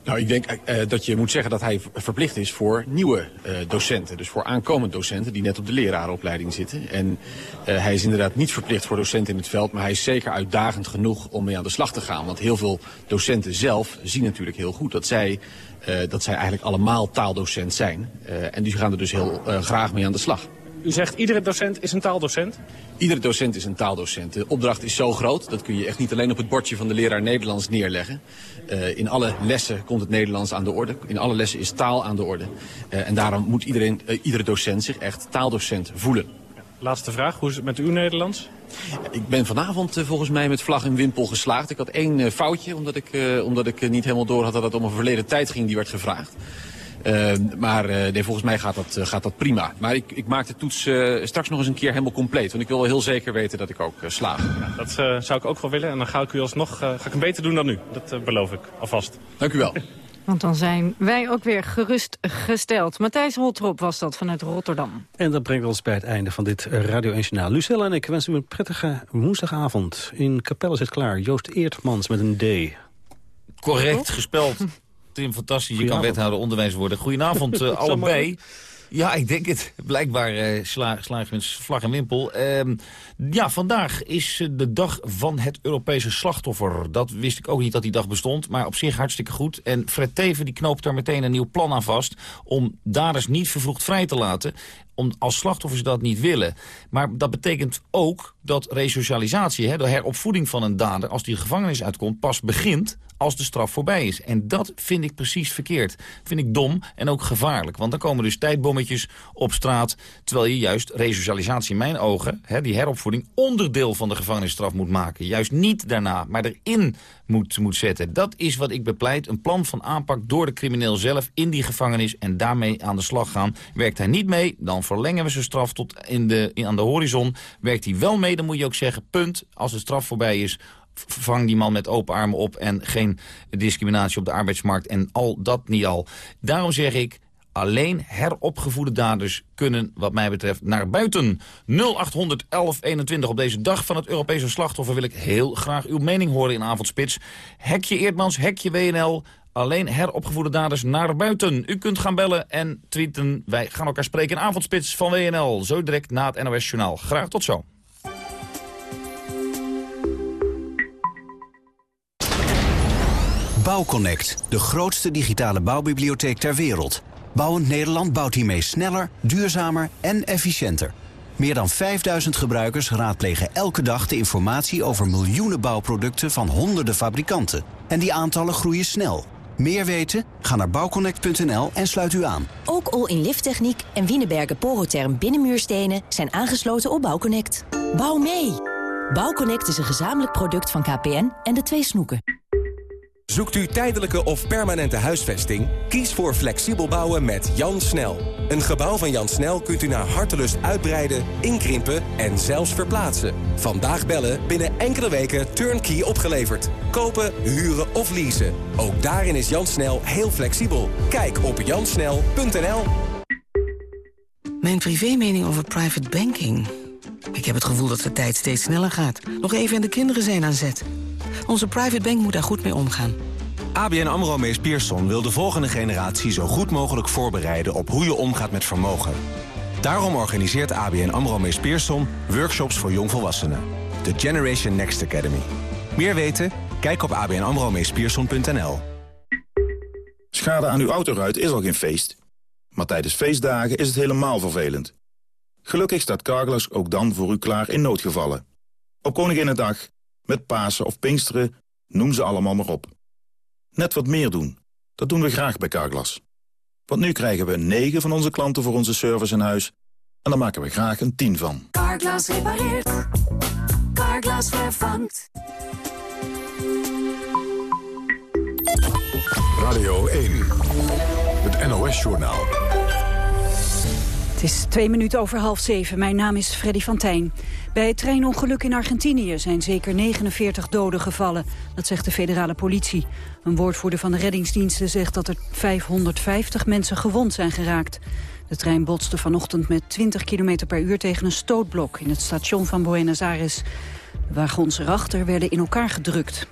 Nou, ik denk uh, dat je moet zeggen dat hij verplicht is voor nieuwe docenten. Dus voor aankomende docenten die net op de lerarenopleiding zitten. En hij is inderdaad niet verplicht voor docenten in het veld. Maar hij is zeker uitdagend genoeg om mee aan de slag te gaan. Want heel veel docenten zelf zien natuurlijk heel goed dat zij, dat zij eigenlijk allemaal taaldocent zijn. en die gaan er dus heel graag mee aan de slag. U zegt iedere docent is een taaldocent? Iedere docent is een taaldocent. De opdracht is zo groot, dat kun je echt niet alleen op het bordje van de leraar Nederlands neerleggen. Uh, in alle lessen komt het Nederlands aan de orde. In alle lessen is taal aan de orde. Uh, en daarom moet iedereen, uh, iedere docent zich echt taaldocent voelen. Laatste vraag, hoe is het met uw Nederlands? Ik ben vanavond uh, volgens mij met vlag en wimpel geslaagd. Ik had één uh, foutje, omdat ik, uh, omdat ik niet helemaal door had dat het om een verleden tijd ging die werd gevraagd. Uh, maar uh, nee, volgens mij gaat dat, uh, gaat dat prima. Maar ik, ik maak de toets straks nog eens een keer helemaal compleet. Want ik wil wel heel zeker weten dat ik ook slaag. Ja, dat zou ik ook wel willen. En dan ga ik u alsnog ga ik hem beter doen dan nu. Dat beloof ik alvast. Dank u wel. *laughs* Want dan zijn wij ook weer gerustgesteld. Matthijs Holtrop was dat vanuit Rotterdam. En dat brengt ons bij het einde van dit Radio 1 Journaal. Lucella en ik wensen u een prettige woensdagavond. In Capelle zit klaar Joost Eertmans met een D. Correct gespeld. *laughs* Tim, fantastisch. Je kan wethouder onderwijs worden. Goedenavond *laughs* uh, allebei. Ja, ik denk het. Blijkbaar uh, sla, slaag vlag en wimpel. Uh, ja, vandaag is de dag van het Europese slachtoffer. Dat wist ik ook niet dat die dag bestond, maar op zich hartstikke goed. En Fred Teven die knoopt daar meteen een nieuw plan aan vast... om daders niet vervroegd vrij te laten om, als slachtoffers dat niet willen. Maar dat betekent ook dat resocialisatie, hè, de heropvoeding van een dader... als die gevangenis uitkomt, pas begint als de straf voorbij is. En dat vind ik precies verkeerd. Vind ik dom en ook gevaarlijk. Want dan komen dus tijdbommetjes op straat... terwijl je juist resocialisatie in mijn ogen, hè, die heropvoeding... onderdeel van de gevangenisstraf moet maken. Juist niet daarna, maar erin moet, moet zetten. Dat is wat ik bepleit. Een plan van aanpak door de crimineel zelf in die gevangenis... en daarmee aan de slag gaan. Werkt hij niet mee, dan verlengen we zijn straf tot in de, in, aan de horizon. Werkt hij wel mee, dan moet je ook zeggen... punt, als de straf voorbij is vang die man met open armen op... en geen discriminatie op de arbeidsmarkt en al dat niet al. Daarom zeg ik, Alleen heropgevoede daders kunnen, wat mij betreft, naar buiten. 0800 1121 op deze dag van het Europese slachtoffer... wil ik heel graag uw mening horen in Avondspits. Hekje Eerdmans, hekje WNL... Alleen heropgevoede daders naar buiten. U kunt gaan bellen en tweeten. Wij gaan elkaar spreken in Avondspits van WNL. Zo direct na het NOS Journaal. Graag tot zo. Bouwconnect, de grootste digitale bouwbibliotheek ter wereld. Bouwend Nederland bouwt hiermee sneller, duurzamer en efficiënter. Meer dan 5000 gebruikers raadplegen elke dag de informatie over miljoenen bouwproducten van honderden fabrikanten. En die aantallen groeien snel. Meer weten? Ga naar bouwconnect.nl en sluit u aan. Ook all-in lifttechniek en Wienerberger Porotherm binnenmuurstenen zijn aangesloten op Bouwconnect. Bouw mee! Bouwconnect is een gezamenlijk product van KPN en de twee snoeken. Zoekt u tijdelijke of permanente huisvesting? Kies voor flexibel bouwen met Jan Snel. Een gebouw van Jan Snel kunt u naar hartelust uitbreiden, inkrimpen en zelfs verplaatsen. Vandaag bellen, binnen enkele weken turnkey opgeleverd. Kopen, huren of leasen. Ook daarin is Jan Snel heel flexibel. Kijk op jansnel.nl Mijn privémening over private banking. Ik heb het gevoel dat de tijd steeds sneller gaat. Nog even en de kinderen zijn aan zet. Onze private bank moet daar goed mee omgaan. ABN AMRO Mees Pierson wil de volgende generatie zo goed mogelijk voorbereiden op hoe je omgaat met vermogen. Daarom organiseert ABN AMRO Mees Pierson workshops voor jongvolwassenen. De Generation Next Academy. Meer weten? Kijk op abnamromeespierson.nl Schade aan uw autoruit is al geen feest. Maar tijdens feestdagen is het helemaal vervelend. Gelukkig staat Carglass ook dan voor u klaar in noodgevallen. Op Koninginnedag, met Pasen of Pinksteren, noem ze allemaal maar op. Net wat meer doen. Dat doen we graag bij Carglass. Want nu krijgen we 9 van onze klanten voor onze service in huis... en daar maken we graag een 10 van. Carglass repareert. Carglass vervangt. Radio 1. Het NOS-journaal. Het is twee minuten over half zeven. Mijn naam is Freddy van Tijn. Bij het treinongeluk in Argentinië zijn zeker 49 doden gevallen. Dat zegt de federale politie. Een woordvoerder van de reddingsdiensten zegt dat er 550 mensen gewond zijn geraakt. De trein botste vanochtend met 20 km per uur tegen een stootblok... in het station van Buenos Aires. De wagons erachter werden in elkaar gedrukt.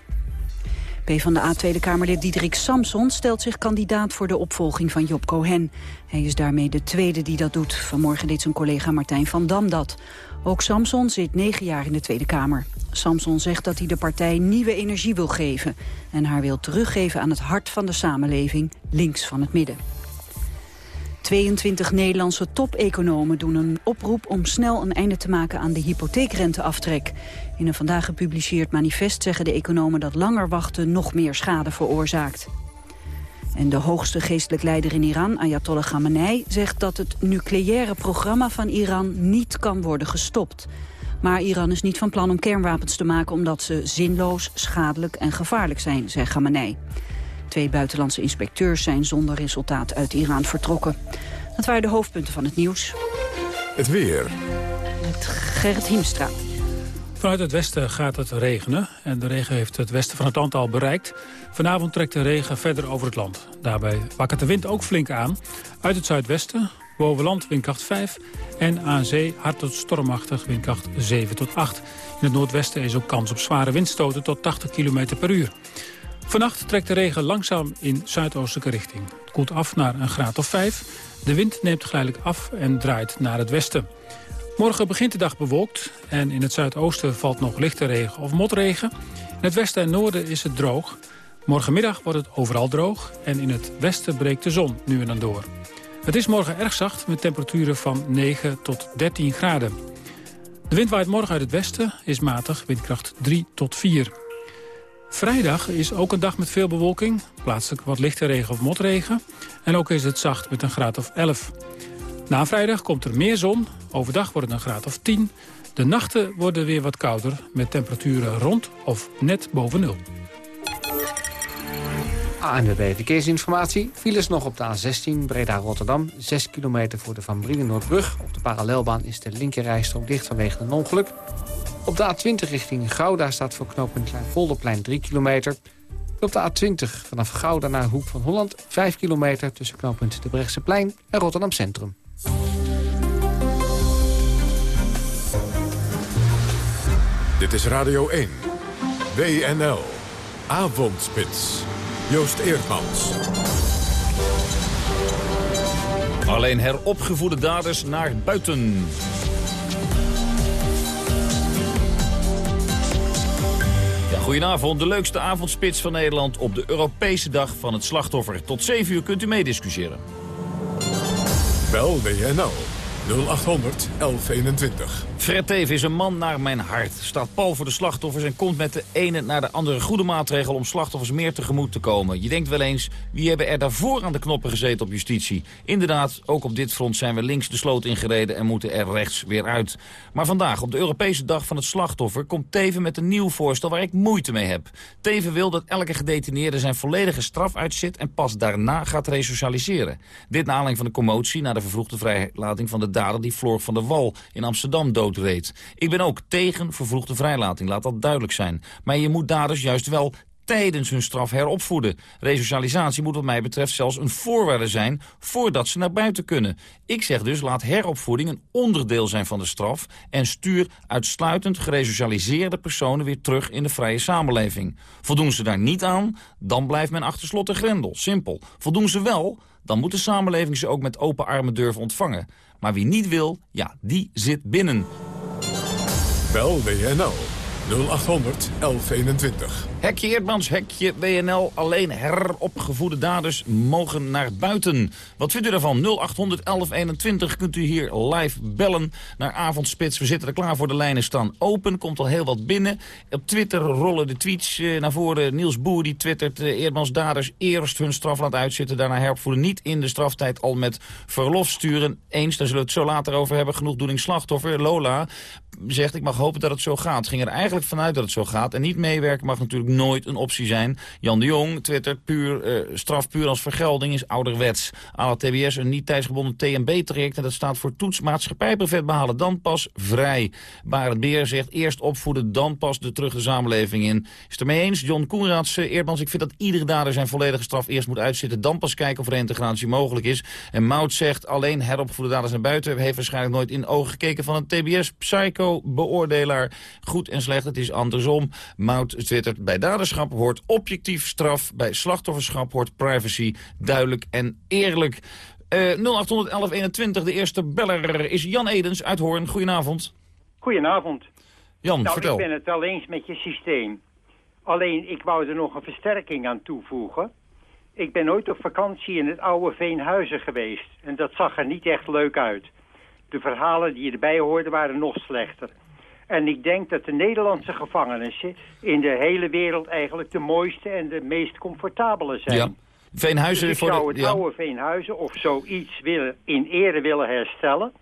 PvdA Tweede Kamerlid Diederik Samson stelt zich kandidaat voor de opvolging van Job Cohen. Hij is daarmee de tweede die dat doet. Vanmorgen deed zijn collega Martijn van Dam dat. Ook Samson zit negen jaar in de Tweede Kamer. Samson zegt dat hij de partij nieuwe energie wil geven... en haar wil teruggeven aan het hart van de samenleving, links van het midden. 22 Nederlandse top-economen doen een oproep om snel een einde te maken aan de hypotheekrenteaftrek. In een vandaag gepubliceerd manifest zeggen de economen dat langer wachten nog meer schade veroorzaakt. En de hoogste geestelijk leider in Iran, Ayatollah Khamenei, zegt dat het nucleaire programma van Iran niet kan worden gestopt. Maar Iran is niet van plan om kernwapens te maken omdat ze zinloos, schadelijk en gevaarlijk zijn, zegt Khamenei. Twee buitenlandse inspecteurs zijn zonder resultaat uit Iran vertrokken. Dat waren de hoofdpunten van het nieuws. Het weer. Met Gerrit Hiemstra. Vanuit het westen gaat het regenen en de regen heeft het westen van het land al bereikt. Vanavond trekt de regen verder over het land. Daarbij wakkert de wind ook flink aan. Uit het zuidwesten, boven land windkracht 5 en aan zee hard tot stormachtig windkracht 7 tot 8. In het noordwesten is ook kans op zware windstoten tot 80 km per uur. Vannacht trekt de regen langzaam in zuidoostelijke richting. Het koelt af naar een graad of 5. De wind neemt geleidelijk af en draait naar het westen. Morgen begint de dag bewolkt en in het zuidoosten valt nog lichte regen of motregen. In het westen en noorden is het droog. Morgenmiddag wordt het overal droog en in het westen breekt de zon nu en dan door. Het is morgen erg zacht met temperaturen van 9 tot 13 graden. De wind waait morgen uit het westen, is matig, windkracht 3 tot 4. Vrijdag is ook een dag met veel bewolking, plaatselijk wat lichte regen of motregen. En ook is het zacht met een graad of 11. Na vrijdag komt er meer zon, overdag wordt het een graad of 10. De nachten worden weer wat kouder, met temperaturen rond of net boven nul. ANWB Verkeersinformatie. Files nog op de A16 Breda-Rotterdam. 6 kilometer voor de Van Brienen-Noordbrug. Op de parallelbaan is de linkerrijstrook dicht vanwege een ongeluk. Op de A20 richting Gouda staat voor knooppunt Kleinpolderplein 3 kilometer. Op de A20 vanaf Gouda naar Hoek van Holland. 5 kilometer tussen knooppunt de Brechtseplein en Rotterdam Centrum. Dit is Radio 1. WNL. Avondspits. Joost Eerdmans. Alleen heropgevoede daders naar buiten. Ja, goedenavond, de leukste avondspits van Nederland op de Europese dag van het slachtoffer. Tot 7 uur kunt u meediscussiëren. Bel WNL 0800 1121. Fred Teven is een man naar mijn hart. Staat pal voor de slachtoffers en komt met de ene naar de andere goede maatregel om slachtoffers meer tegemoet te komen. Je denkt wel eens, wie hebben er daarvoor aan de knoppen gezeten op justitie? Inderdaad, ook op dit front zijn we links de sloot ingereden en moeten er rechts weer uit. Maar vandaag, op de Europese dag van het slachtoffer, komt Teven met een nieuw voorstel waar ik moeite mee heb. Teven wil dat elke gedetineerde zijn volledige straf uitzit en pas daarna gaat resocialiseren. Dit naar aanleiding van de commotie na de vervroegde vrijlating van de die Floor van der Wal in Amsterdam dood ik ben ook tegen vervroegde vrijlating, laat dat duidelijk zijn. Maar je moet daders juist wel tijdens hun straf heropvoeden. Resocialisatie moet wat mij betreft zelfs een voorwaarde zijn voordat ze naar buiten kunnen. Ik zeg dus laat heropvoeding een onderdeel zijn van de straf en stuur uitsluitend geresocialiseerde personen weer terug in de vrije samenleving. Voldoen ze daar niet aan, dan blijft men achter slot en grendel. Simpel. Voldoen ze wel, dan moet de samenleving ze ook met open armen durven ontvangen. Maar wie niet wil, ja, die zit binnen. Bel WNL 0800 1121. Hekje Eerdmans, hekje WNL. Alleen heropgevoede daders mogen naar buiten. Wat vindt u daarvan? 0800 1121 kunt u hier live bellen naar Avondspits. We zitten er klaar voor. De lijnen staan open. Komt al heel wat binnen. Op Twitter rollen de tweets eh, naar voren. Niels Boer die twittert eh, Eerdmans daders eerst hun straf laten uitzitten. Daarna heropvoeden. Niet in de straftijd al met verlof sturen. Eens, daar zullen we het zo later over hebben. Genoegdoening slachtoffer. Lola zegt ik mag hopen dat het zo gaat. Ging er eigenlijk vanuit dat het zo gaat. En niet meewerken mag natuurlijk nooit een optie zijn. Jan de Jong twittert puur, uh, straf puur als vergelding is ouderwets. Aan het TBS een niet tijdsgebonden TMB-traject. En dat staat voor toets maatschappijbrevet behalen. Dan pas vrij. Barend Beer zegt eerst opvoeden, dan pas de terug de samenleving in. Is het ermee eens? John Koenraads, uh, Eerdmans, ik vind dat iedere dader zijn volledige straf eerst moet uitzitten. Dan pas kijken of reintegratie mogelijk is. En Mout zegt alleen heropvoede daders naar buiten. Heeft waarschijnlijk nooit in ogen gekeken van een TBS-psycho-beoordelaar. Goed en slecht, het is andersom. Mout twittert bij daderschap hoort objectief straf. Bij slachtofferschap hoort privacy duidelijk en eerlijk. Uh, 081121, de eerste beller is Jan Edens uit Hoorn. Goedenavond. Goedenavond. Jan, nou, vertel. ik ben het wel eens met je systeem. Alleen, ik wou er nog een versterking aan toevoegen. Ik ben ooit op vakantie in het oude Veenhuizen geweest. En dat zag er niet echt leuk uit. De verhalen die erbij hoorden waren nog slechter. En ik denk dat de Nederlandse gevangenissen in de hele wereld eigenlijk de mooiste en de meest comfortabele zijn. Ja. Veenhuizen dus ik voor zou het ja. oude Veenhuizen of zoiets willen, in ere willen herstellen.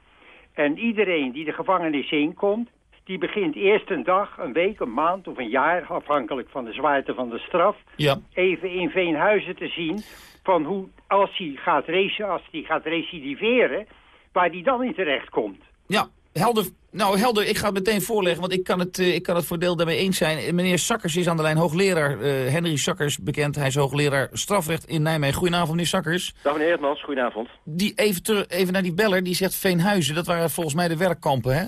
En iedereen die de gevangenis inkomt, die begint eerst een dag, een week, een maand of een jaar, afhankelijk van de zwaarte van de straf, Ja. even in Veenhuizen te zien van hoe, als hij gaat, als hij gaat recidiveren, waar hij dan in terecht komt. Ja, helder. Nou, helder, ik ga het meteen voorleggen, want ik kan het, eh, ik kan het voordeel daarmee eens zijn. Meneer Sakkers is aan de lijn, hoogleraar. eh, Henry Sakkers, bekend. Hij is hoogleraar strafrecht in Nijmegen. Goedenavond, meneer Sakkers. Dag meneer Hertmans, goedenavond. Die even, ter- even naar die beller, die zegt Veenhuizen. Dat waren volgens mij de werkkampen, hè?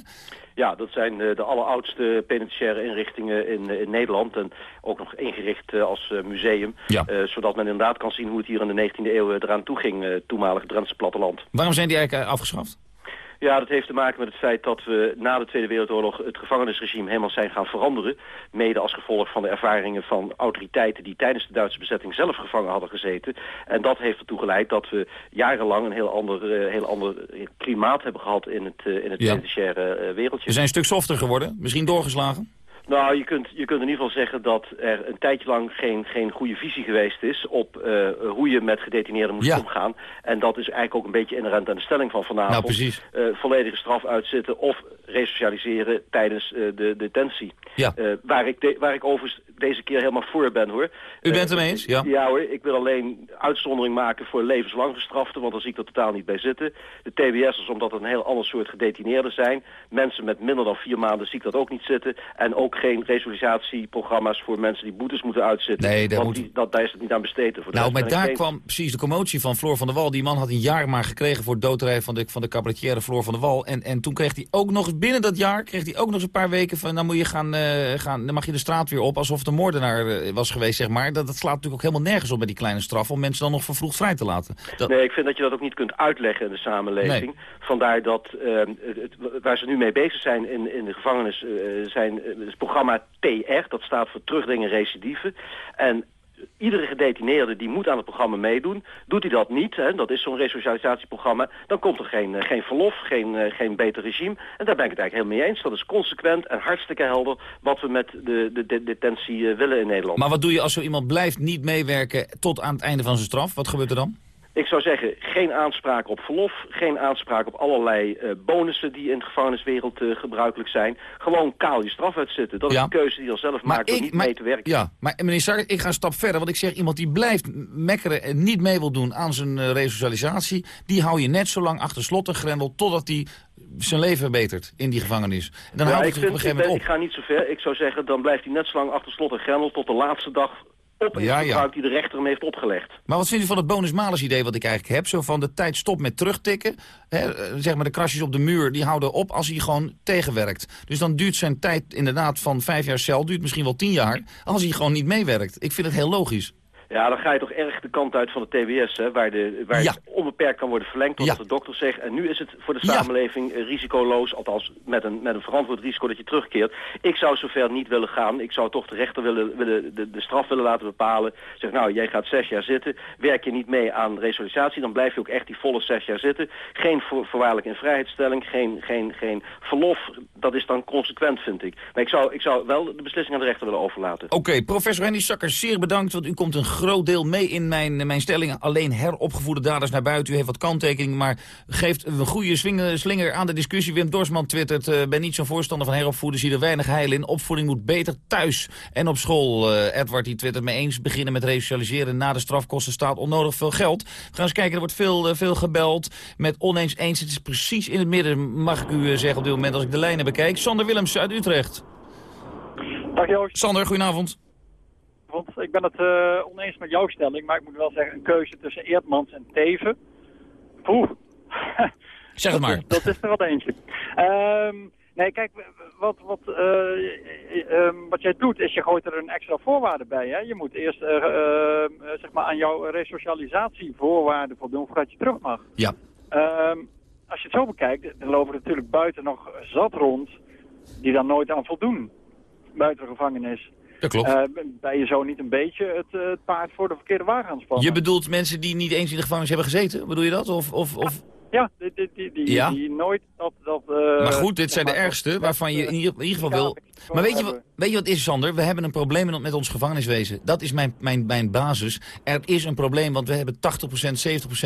Ja, dat zijn eh, de alleroudste penitentiaire inrichtingen in, in Nederland. En ook nog ingericht als museum. Ja. Zodat men inderdaad kan zien hoe het hier in de 19e eeuw eraan toe ging. toenmalig Drentse platteland. Waarom zijn die eigenlijk afgeschaft? Ja, dat heeft te maken met het feit dat we na de Tweede Wereldoorlog het gevangenisregime helemaal zijn gaan veranderen. Mede als gevolg van de ervaringen van autoriteiten die tijdens de Duitse bezetting zelf gevangen hadden gezeten. En dat heeft ertoe geleid dat we jarenlang een heel ander, eh, heel ander klimaat hebben gehad in het, eh, in het Ja. penitentiaire eh, wereldje. We zijn een stuk softer geworden, misschien doorgeslagen. Nou, je kunt, je kunt in ieder geval zeggen dat er een tijdje lang geen, geen goede visie geweest is op eh, hoe je met gedetineerden moet Ja. omgaan. En dat is eigenlijk ook een beetje inherent aan de stelling van vanavond. Nou, precies. Eh, volledige straf uitzitten of resocialiseren tijdens uh, de detentie. Ja. Uh, waar, ik de, waar ik overigens deze keer helemaal voor ben, hoor. U bent ermee eens, ja? Ja hoor, ik wil alleen uitzondering maken voor levenslang gestraften, want daar zie ik er totaal niet bij zitten. De TBS'ers, omdat het een heel ander soort gedetineerden zijn. Mensen met minder dan vier maanden zie ik dat ook niet zitten. En ook geen resolisatieprogramma's voor mensen die boetes moeten uitzitten. Nee, daar want moet... die, dat, daar is het niet aan besteed. Voor nou, maar daar geen- kwam precies de commotie van Floor van der Wal. Die man had een jaar maar gekregen voor het doodrijden van de, van de cabaretière Floor van der Wal. En, en toen kreeg hij ook nog eens, binnen dat jaar, kreeg hij ook nog eens een paar weken van, dan moet je gaan, eh, gaan, dan mag je de straat weer op, alsof een moordenaar eh, was geweest, zeg maar. Dat, dat slaat natuurlijk ook helemaal nergens op bij die kleine straf, om mensen dan nog vervroegd vrij te laten. Dat, Nee, ik vind dat je dat ook niet kunt uitleggen in de samenleving. Vandaar dat eh, het, het- waar ze nu mee bezig zijn in, in de gevangenis eh, zijn het programma TR. Dat staat voor terugdringen recidive. En iedere gedetineerde die moet aan het programma meedoen. Doet hij dat niet, hè, dat is zo'n resocialisatieprogramma... dan komt er geen, eh, geen verlof, geen, eh, geen beter regime. En daar ben ik het eigenlijk helemaal mee eens. Dat is consequent en hartstikke helder... wat we met de, de, de detentie eh, willen in Nederland. maar wat doe je als zo iemand blijft niet meewerken tot aan het einde van zijn straf? Wat gebeurt er dan? Ik zou zeggen, geen aanspraak op verlof, geen aanspraak op allerlei eh, bonussen die in de gevangeniswereld eh, gebruikelijk zijn. Gewoon kaal je straf uitzitten. Dat is een keuze die je zelf maakt door niet mee te werken. Ja, maar meneer Sark, ik ga een stap verder. Want ik zeg, iemand die blijft mekkeren en niet mee wil doen aan zijn eh, resocialisatie... die hou je net zo lang achter slot en grendel totdat hij zijn leven verbetert in die gevangenis. En dan Ja, houdt ik, het zich op vind, een ik, gegeven ben- moment ik ga niet zo ver. Ik zou zeggen, dan blijft hij net zo lang achter slot en grendel tot de laatste dag op Ja, ja. die de rechter hem heeft opgelegd. op. Maar wat vindt u van het bonus-malus idee wat ik eigenlijk heb? Zo van de tijd stopt met terugtikken. Hè, eh, zeg maar de krasjes op de muur, die houden op als hij gewoon tegenwerkt. Dus dan duurt zijn tijd inderdaad van vijf jaar cel, duurt misschien wel tien jaar... als hij gewoon niet meewerkt. Ik vind het heel logisch. Ja, dan ga je toch erg de kant uit van de TBS, hè, waar, de, waar Ja. het onbeperkt kan worden verlengd, totdat Ja. de dokter zegt. En nu is het voor de samenleving eh, risicoloos, althans met een, met een verantwoord risico dat je terugkeert. Ik zou zover niet willen gaan. Ik zou toch de rechter willen, willen de, de straf willen laten bepalen. Zeg, nou, jij gaat zes jaar zitten, werk je niet mee aan resocialisatie, dan blijf je ook echt die volle zes jaar zitten. Geen voor, voorwaardelijke invrijheidstelling, geen, geen, geen verlof. Dat is dan consequent, vind ik. Maar ik zou, ik zou wel de beslissing aan de rechter willen overlaten. Oké, professor Henny Sakker, zeer bedankt, want u komt een groot deel mee in mijn, mijn stellingen. Alleen heropgevoede daders naar buiten. U heeft wat kanttekeningen, maar geeft een goede swing- slinger aan de discussie. Wim Dorsman twittert, eh, ben niet zo'n voorstander van heropvoeden, zie er weinig heil in. Opvoeding moet beter thuis en op school. Eh, Edward die twittert me eens, beginnen met resocialiseren na de strafkosten staat onnodig veel geld. We gaan eens kijken, er wordt veel, eh, veel gebeld met oneens eens. Het is precies in het midden, mag ik u eh, zeggen op dit moment als ik de lijnen bekijk. Sander Willems uit Utrecht. Dag Joost. Sander, goedenavond. Want ik ben het eh, oneens met jouw stelling, maar ik moet wel zeggen, een keuze tussen Eertmans en Teven. Poeh. *laughs* Zeg het maar. Dat is er wat eentje. Ehm, nee, kijk, wat, wat, eh, ehm, wat jij doet is je gooit er een extra voorwaarde bij. Hè? Je moet eerst eh, eh, zeg maar aan jouw resocialisatievoorwaarden voldoen voordat je terug mag. Ja. Ehm, als je het zo bekijkt, er lopen natuurlijk buiten nog zat rond die dan nooit aan voldoen. Buiten de gevangenis. Dat klopt. Eh, ben je zo niet een beetje het, eh, het paard voor de verkeerde wagen aan? Je bedoelt mensen die niet eens in de gevangenis hebben gezeten? Bedoel je dat? Of, of, of... Ja, die, die, die, die, Ja. die nooit dat... dat eh, Maar goed, dit zijn de ergste waarvan je in ieder, in ieder geval wil... Maar weet je, wat, weet je wat is, Sander? We hebben een probleem met- ons gevangeniswezen. Dat is mijn, mijn, mijn basis. Er is een probleem, want we hebben 80%,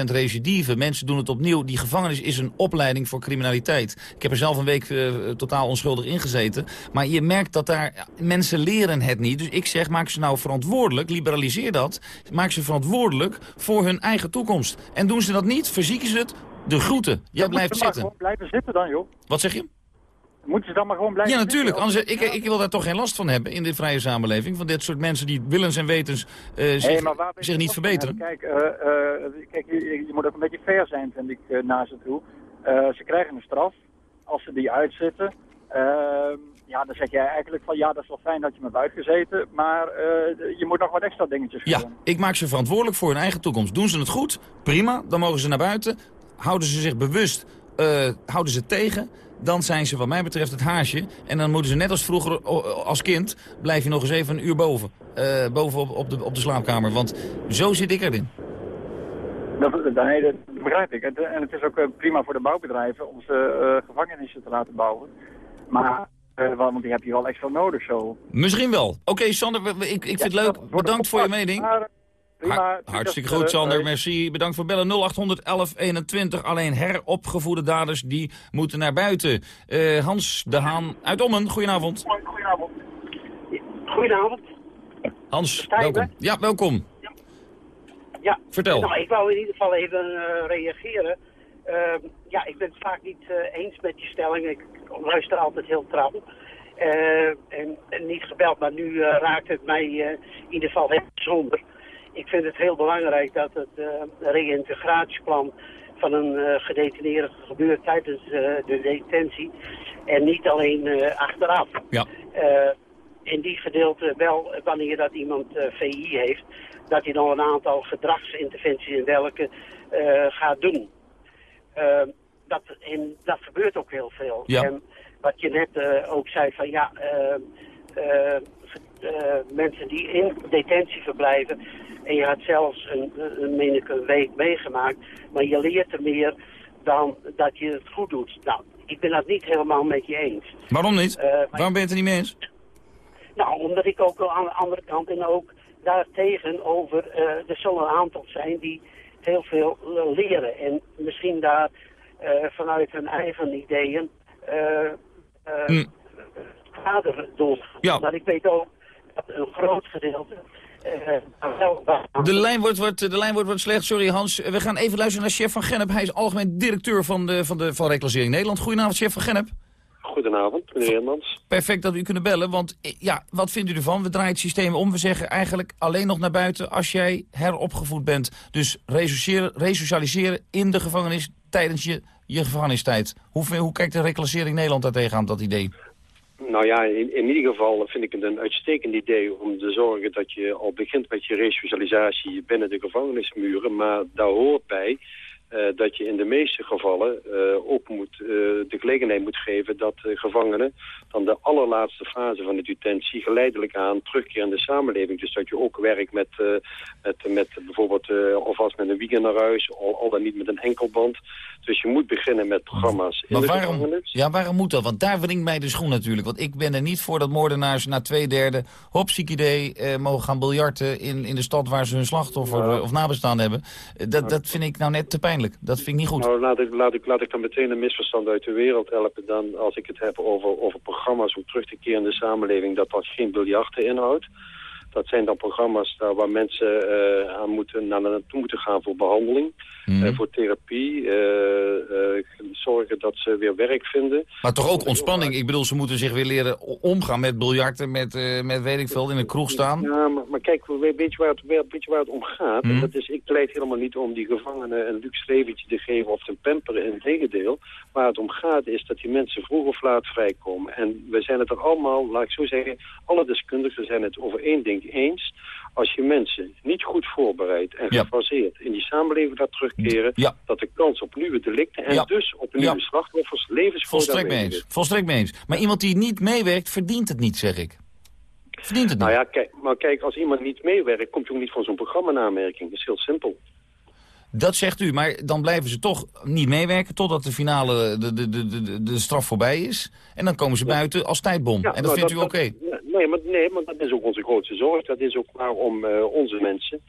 70% recidive. Mensen doen het opnieuw. Die gevangenis is een opleiding voor criminaliteit. Ik heb er zelf een week eh, totaal onschuldig ingezeten. Maar je merkt dat daar... mensen leren het niet. Dus ik zeg, maak ze nou verantwoordelijk. Liberaliseer dat. Maak ze verantwoordelijk voor hun eigen toekomst. En doen ze dat niet, verzieken ze het. De groeten. Jij blijft zitten. gewoon blijven zitten dan, joh. Wat zeg je? Moeten ze dan maar gewoon blijven Ja, natuurlijk. zitten? Anders, ik, ik wil daar toch geen last van hebben in de vrije samenleving. Van dit soort mensen die willens en wetens eh, zich, Hey, niet verbeteren. Kijk, eh, eh, kijk je, je- moet ook een beetje fair zijn, vind ik, naar ze toe. Ze krijgen een straf. Als ze die uitzitten, ehm, ja, dan zeg jij eigenlijk van ja, dat is wel fijn dat je me hebt uitgezeten. Maar je moet nog wat extra dingetjes Ja, doen. ik maak ze verantwoordelijk voor hun eigen toekomst. Doen ze het goed, prima. Dan mogen ze naar buiten. Houden ze zich bewust, eh, houden ze tegen... dan zijn ze wat mij betreft het haasje. En dan moeten ze net als vroeger als kind... blijf je nog eens even een uur boven. Eh, boven op, op, de, op de slaapkamer. Want zo zit ik erin. Dat, dat, nee, dat begrijp ik. Het- En het is ook eh, prima voor de bouwbedrijven om ze eh, gevangenissen te laten bouwen. Maar, eh, want die heb je wel extra nodig zo. Misschien wel. Oké, Sander, ik, ik vind het leuk. Bedankt voor je mening. Prima. hartstikke goed, Sander. Merci. Bedankt voor bellen. 0800 1121. Alleen heropgevoede daders die moeten naar buiten. Eh, Hans de Haan uit Ommen. Goedenavond. Goedenavond. Goedenavond. Hans, welkom. me? Ja, welkom. Ja. Vertel. Nou, ik wou in ieder geval even eh, reageren. Ehm, ja, ik ben het vaak niet eh, eens met je stelling. Ik luister altijd heel trouw. Eh, en, en niet gebeld, maar nu eh, raakt het mij eh, in ieder geval heel bijzonder. Ik vind het heel belangrijk dat het eh, reïntegratieplan van een eh, gedetineerde gebeurt tijdens eh, de detentie. En niet alleen achteraf. Ja. In die gedeelte wel, wanneer dat iemand VI heeft, dat hij nog een aantal gedragsinterventies in welke eh, gaat doen. Dat, en dat gebeurt ook heel veel. Ja. En wat je net ook zei van ja, eh, mensen die in detentie verblijven en je had zelfs een, een, ik, een week meegemaakt, maar je leert er meer dan dat je het goed doet. Nou, ik ben dat niet helemaal met je eens. Waarom niet? Eh, Waarom ben je het er niet mee eens? nou, omdat ik ook aan de andere kant en ook daartegen over, eh, er zullen een aantal zijn die heel veel eh, leren. En misschien daar vanuit hun eigen ideeën eh Hm. kader doen. Ja. Maar ik weet ook dat een groot gedeelte De lijn, wordt, wordt, de lijn wordt wat slecht. Sorry Hans. We gaan even luisteren naar chef van Gennep. Hij is algemeen directeur van, de, van, de, van Reclassering Nederland. Goedenavond, chef van Gennep. Goedenavond, meneer Hermans. Perfect dat u kunnen bellen, want eh, ja, wat vindt u ervan? We draaien het systeem om. We zeggen eigenlijk alleen nog naar buiten als jij heropgevoed bent. Dus resocialiseren, in de gevangenis tijdens je, je gevangenistijd. Hoe, hoe kijkt de reclassering Nederland daar tegenaan, dat idee? Nou ja, in, in ieder geval vind ik het een uitstekend idee om te zorgen dat je al begint met je resocialisatie binnen de gevangenismuren. Maar daar hoort bij eh, dat je in de meeste gevallen eh, ook moet, eh, de gelegenheid moet geven dat gevangenen dan de allerlaatste fase van de detentie geleidelijk aan terugkeren in de samenleving. Dus dat je ook werkt met, met, met bijvoorbeeld uh, alvast met een weekend naar huis, al, al dan niet met een enkelband. Dus je moet beginnen met programma's in Maar de waarom, gevangenis. ja, waarom moet dat? Want daar wringt mij de schoen natuurlijk. Want ik ben er niet voor dat moordenaars na twee derde... hop, ziek idee, mogen gaan biljarten in, in de stad waar ze hun slachtoffer Ja. of nabestaan hebben. Dat, dat vind ik nou net te Dat vind ik niet goed. Nou, laat ik, laat, ik, laat ik dan meteen een misverstand uit de wereld helpen. Dan als ik het heb over, over programma's om terug te keren in de samenleving, dat dat geen biljarten inhoudt. Dat zijn dan programma's daar waar mensen eh, aan moeten, naar naartoe moeten gaan voor behandeling, eh, voor therapie, eh, zorgen dat ze weer werk vinden. Maar toch ook ontspanning. Ik bedoel, ze moeten zich weer leren omgaan met biljarten, met, met weet ik veel, in een kroeg staan. Ja, maar, maar kijk, we- weet je, waar het, weet je waar het om gaat? Mhm. En dat is, ik pleit helemaal niet om die gevangenen een luxe leventje te geven of te pamperen. In tegendeel. Waar het om gaat is dat die mensen vroeg of laat vrijkomen. En we zijn het er allemaal, laat ik zo zeggen, alle deskundigen zijn het over één ding eens. Als je mensen niet goed voorbereidt en Ja. gefaseerd in die samenleving laat terugkeren, Ja. dat de kans op nieuwe delicten en Ja. dus op nieuwe slachtoffers levensvoor Volstrekt mee eens. Volstrekt mee eens. Maar iemand die niet meewerkt, verdient het niet, zeg ik. Verdient het niet. Nou ja, kijk, maar kijk, als iemand niet meewerkt, komt hij ook niet van zo'n programma in aanmerking. Dat is heel simpel. Dat zegt u, maar dan blijven ze toch niet meewerken... totdat de finale, de, de, de, de, de straf voorbij is. En dan komen ze buiten als tijdbom. en dat nou, vindt u oké? Nee maar, nee, maar dat is ook onze grootste zorg. Dat is ook waarom eh, onze mensen,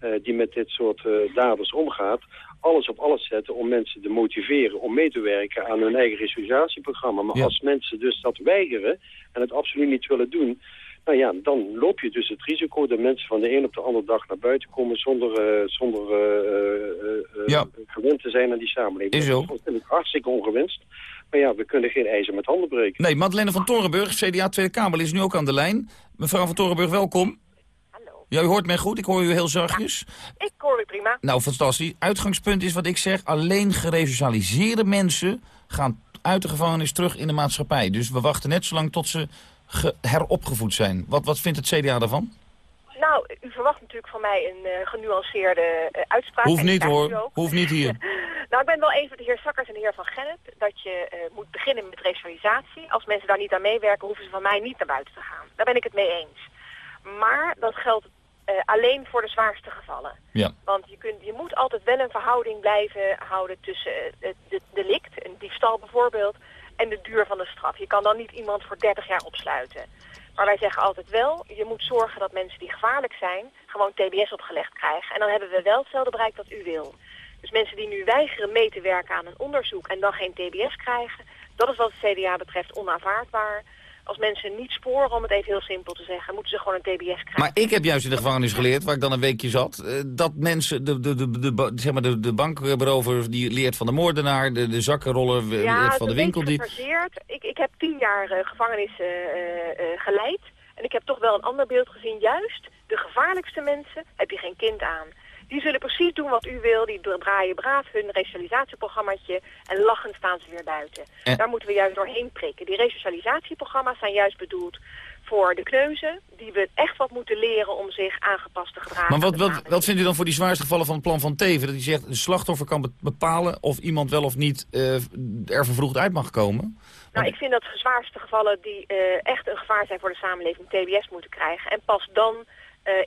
eh, die met dit soort eh, daders omgaat... alles op alles zetten om mensen te motiveren om mee te werken aan hun eigen resocialisatieprogramma. Maar Ja. als mensen dus dat weigeren en het absoluut niet willen doen... Nou ja, dan loop je dus het risico dat mensen van de een op de andere dag naar buiten komen zonder, eh, zonder eh, eh, eh, Ja. gewend te zijn aan die samenleving. Is zo. Dat is natuurlijk hartstikke ongewenst. Maar ja, we kunnen geen ijzer met handen breken. Nee, Madeleine van Torenburg, CDA Tweede Kamer, is nu ook aan de lijn. Mevrouw van Torenburg, welkom. Hallo. Ja, u hoort mij goed, ik hoor u heel zachtjes. Ik hoor u prima. Nou, fantastisch. Uitgangspunt is wat ik zeg, alleen geresocialiseerde mensen gaan uit de gevangenis terug in de maatschappij. Dus we wachten net zolang tot ze heropgevoed zijn. Wat, wat vindt het CDA daarvan? Nou, u verwacht natuurlijk van mij een eh, genuanceerde eh, uitspraak. Hoeft niet hoor, hoeft niet hier. *laughs* Nou, ik ben wel even de heer Sakkers en de heer Van Gennep dat je eh, moet beginnen met resocialisatie. Als mensen daar niet aan meewerken, hoeven ze van mij niet naar buiten te gaan. Daar ben ik het mee eens. Maar dat geldt alleen voor de zwaarste gevallen. Ja. Want je, kunt, je moet altijd wel een verhouding blijven houden tussen het het delict, een diefstal bijvoorbeeld, en de duur van de straf. Je kan dan niet iemand voor 30 jaar opsluiten. Maar wij zeggen altijd wel, je moet zorgen dat mensen die gevaarlijk zijn... gewoon TBS opgelegd krijgen. En dan hebben we wel hetzelfde bereikt dat u wil. Dus mensen die nu weigeren mee te werken aan een onderzoek... en dan geen TBS krijgen, dat is wat het CDA betreft onaanvaardbaar als mensen niet sporen, om het even heel simpel te zeggen, moeten ze gewoon een TBS krijgen. Maar ik heb juist in de gevangenis geleerd, waar ik dan een weekje zat... eh, dat mensen, de, de, de, de, zeg maar de, de bankberover die leert van de moordenaar... de, de zakkenroller eh, van de winkel die... Ik, ik heb tien jaar eh, gevangenis geleid. En ik heb toch wel een ander beeld gezien. Juist de gevaarlijkste mensen heb je geen kind aan. Die zullen precies doen wat u wil. Die draaien braaf hun resocialisatieprogrammaatje. En lachend staan ze weer buiten. En- Daar moeten we juist doorheen prikken. Die resocialisatieprogramma's zijn juist bedoeld voor de kneuzen. Die we echt wat moeten leren om zich aangepast te gedragen. Maar wat, wat, wat vindt u dan voor die zwaarste gevallen van het plan van Teven? Dat hij zegt, een slachtoffer kan be- bepalen of iemand wel of niet eh, er vervroegd uit mag komen? Nou, ik vind dat de zwaarste gevallen die eh, echt een gevaar zijn voor de samenleving TBS moeten krijgen. En pas dan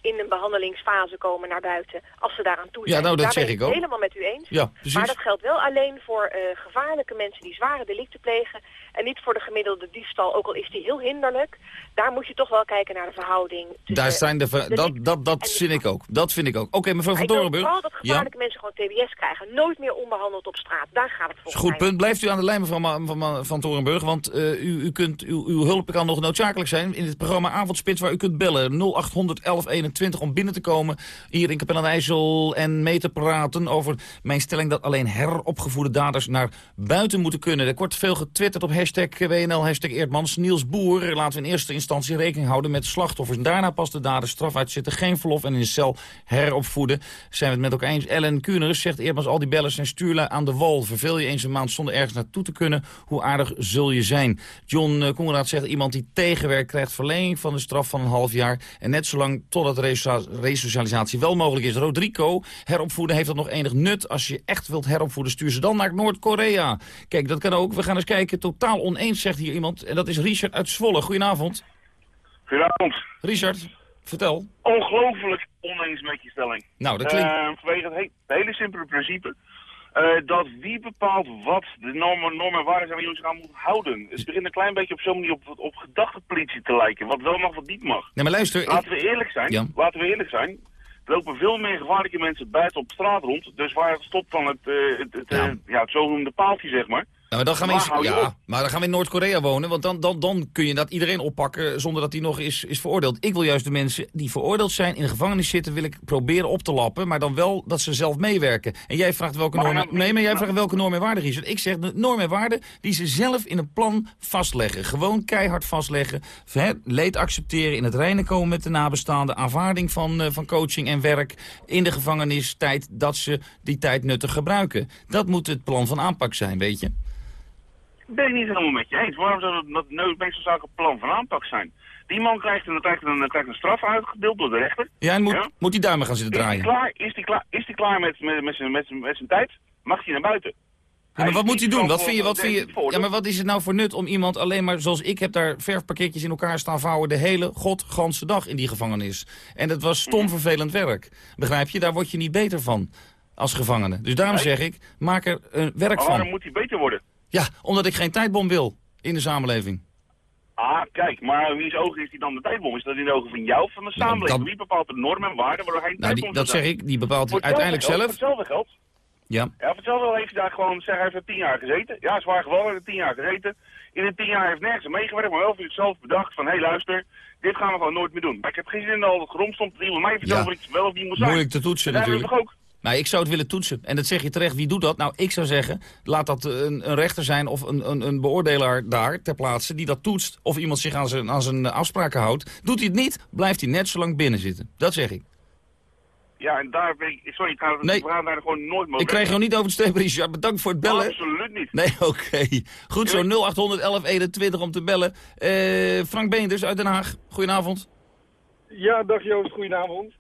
in een behandelingsfase komen naar buiten als ze daaraan toe Ja, zijn. nou, dat Daar zeg ben ik het ook. helemaal met u eens. Ja, precies. Maar dat geldt wel alleen voor eh, gevaarlijke mensen die zware delicten plegen. En niet voor de gemiddelde diefstal, ook al is die heel hinderlijk. Daar moet je toch wel kijken naar de verhouding. tussen Daar zijn de, dat, dat, dat vind ik ook. Dat vind ik ook. Oké, mevrouw Maar van ik wil Dorenburg. vooral dat Ja, gevaarlijke mensen gewoon TBS krijgen. Nooit meer onbehandeld op straat. Daar gaat het een goed punt. Blijft u aan de lijn, mevrouw van, Ma- van Torenburg. Want eh, u, u kunt, uw, uw hulp kan nog noodzakelijk zijn in het programma Avondspits... waar u kunt bellen 0800 1121 om binnen te komen hier in Capelle aan IJssel... en mee te praten over mijn stelling dat alleen heropgevoede daders naar buiten moeten kunnen. Er wordt veel getwitterd op hashtag WNL, hashtag Eerdmans. Niels Boer, laten we in eerste instantie rekening houden met slachtoffers. En daarna pas de daders straf uitzitten, geen verlof en in cel heropvoeden. Zijn we het met elkaar eens? Ellen Kuners zegt Eerdmans, al die bellers zijn stuurlui aan de wal. Verveel je eens een maand zonder ergens naartoe te kunnen, hoe aardig zul je zijn? John uh, Koenraad zegt, iemand die tegenwerkt krijgt verlenging van de straf van een half jaar. En net zolang totdat reso- resocialisatie wel mogelijk is. Rodrigo, heropvoeden heeft dat nog enig nut. Als je echt wilt heropvoeden, stuur ze dan naar Noord-Korea. Kijk, dat kan ook. We gaan eens kijken. Totaal oneens, zegt hier iemand. En dat is Richard uit Zwolle. Goedenavond. Goedenavond. Richard, vertel. Ongelooflijk oneens met je stelling. Nou, dat klinkt... Eh, vanwege het, he- het hele simpele principe. Eh, dat wie bepaalt wat de normen, normen en waarden zijn waar je ons aan moet houden. Het begint een klein beetje op zo'n manier op, op gedachtepolitie te lijken. Wat wel mag, wat niet mag. Nee, maar luister. Laten we eerlijk zijn. Ja. Laten we eerlijk zijn. Er lopen veel meer gevaarlijke mensen buiten op straat rond. Dus waar het stopt van het, eh, het, het, eh, ja. het zogenoemde paaltje, zeg maar. Nou, maar dan gaan we je ja, maar dan gaan we in Noord-Korea wonen, want dan, dan, dan kun je dat iedereen oppakken zonder dat hij nog is, is veroordeeld. Ik wil juist de mensen die veroordeeld zijn, in de gevangenis zitten, wil ik proberen op te lappen, maar dan wel dat ze zelf meewerken. En jij vraagt welke normen, dan- nee, maar jij vraagt welke normen en waarden, Richard. Ik zeg de normen en waarden die ze zelf in een plan vastleggen. Gewoon keihard vastleggen, leed accepteren, in het reinen komen met de nabestaanden, aanvaarding van, eh, van coaching en werk in de gevangenistijd, dat ze die tijd nuttig gebruiken. Dat moet het plan van aanpak zijn, weet je. Ben ik niet helemaal met je eens. Waarom zou dat, dat ik een plan van aanpak zijn? Die man krijgt een, krijgt een, krijgt een straf uitgedeeld door de rechter. Ja, en moet, moet die duimen gaan zitten Is die draaien. klaar, is die klaar, is die klaar met, met, met, zijn, met, zijn, met zijn tijd? Mag hij naar buiten? Ja, maar wat moet hij doen? Wat vind je, wat vind je, ja, maar wat is het nou voor nut om iemand alleen maar, zoals ik heb daar verfpakketjes in elkaar staan vouwen de hele godganse dag in die gevangenis. En dat was stom vervelend werk. Begrijp je? Daar word je niet beter van als gevangene. Dus daarom zeg ik, maak er een werk Maar waarom van. moet hij beter worden? Ja, omdat ik geen tijdbom wil in de samenleving. Ah, kijk, maar wie is ogen is die dan de tijdbom? Is dat in de ogen van jou of van de Nou, samenleving? dat- Wie bepaalt de normen en waarden waardoor hij een Nou, die, dat zeg ik, die bepaalt Voor uiteindelijk geld- zelf. Voor hetzelfde geld. Ja. Ja, voor hetzelfde geld heeft hij daar gewoon, zeg hij heeft er tien jaar gezeten. Ja, zwaar gevallen, hij heeft tien jaar gezeten. In de tien jaar heeft nergens meegewerkt, maar wel voor zichzelf bedacht van, hé luister, dit gaan we gewoon nooit meer doen. Maar ik heb geen zin in al het grond stond dat iemand mij vertelt Ja. wat ik wel of niet moet zijn. Moeilijk te toetsen Dat natuurlijk. ook? Nou, ik zou het willen toetsen. En dat zeg je terecht. Wie doet dat? Nou, ik zou zeggen, laat dat een, een rechter zijn of een, een, een beoordelaar daar ter plaatse die dat toetst. Of iemand zich aan zijn, aan zijn afspraken houdt. Doet hij het niet, blijft hij net zo lang binnen zitten. Dat zeg ik. Ja, en daar ben ik, sorry, ik ga, Nee. we gaan daar gewoon nooit meer Ik krijg jou niet over het streep, Richard. Bedankt voor het bellen. Absoluut niet. Nee, *laughs* oké. Goed zo, 0800 1121 om te bellen. Eh, Frank Beenders uit Den Haag. Goedenavond. Ja, dag Joost, goedenavond.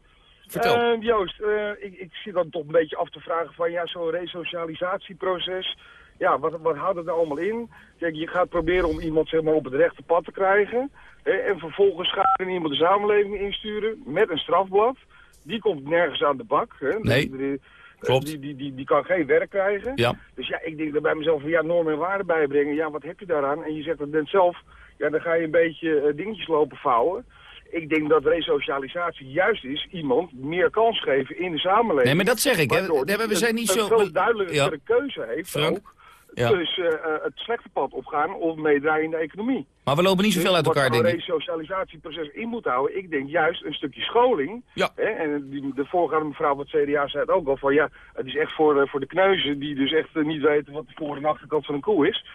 Vertel. Eh, Joost, eh, ik, ik zit dan toch een beetje af te vragen van ja, zo'n resocialisatieproces. Ja, wat, wat houdt het nou allemaal in? Kijk, je gaat proberen om iemand zeg maar, op het rechte pad te krijgen. Hè, en vervolgens ga je iemand de samenleving insturen met een strafblad. Die komt nergens aan de bak. Hè. Nee. Er, Klopt. die, die, die, die kan geen werk krijgen. Ja. Dus ja, ik denk dan bij mezelf van ja, normen en waarden bijbrengen. Ja, wat heb je daaraan? En je zegt het net zelf, ja, dan ga je een beetje eh, dingetjes lopen vouwen. Ik denk dat resocialisatie juist is iemand meer kans geven in de samenleving. Nee, maar dat zeg ik, hè. We die zijn niet een, zo- Een veel duidelijkere Ja. keuze heeft Frank? ook. Ja. Dus het slechte pad opgaan of meedraaien in de economie. Maar we lopen niet zoveel Dus uit elkaar, Wat denk een ik. resocialisatieproces in moet houden, ik denk juist een stukje scholing. Ja. Hè, en die, de voorgaande mevrouw van het CDA zei het ook al van ja, het is echt voor, eh, voor de kneuzen die dus echt niet weten wat de voor- en achterkant van een koe is.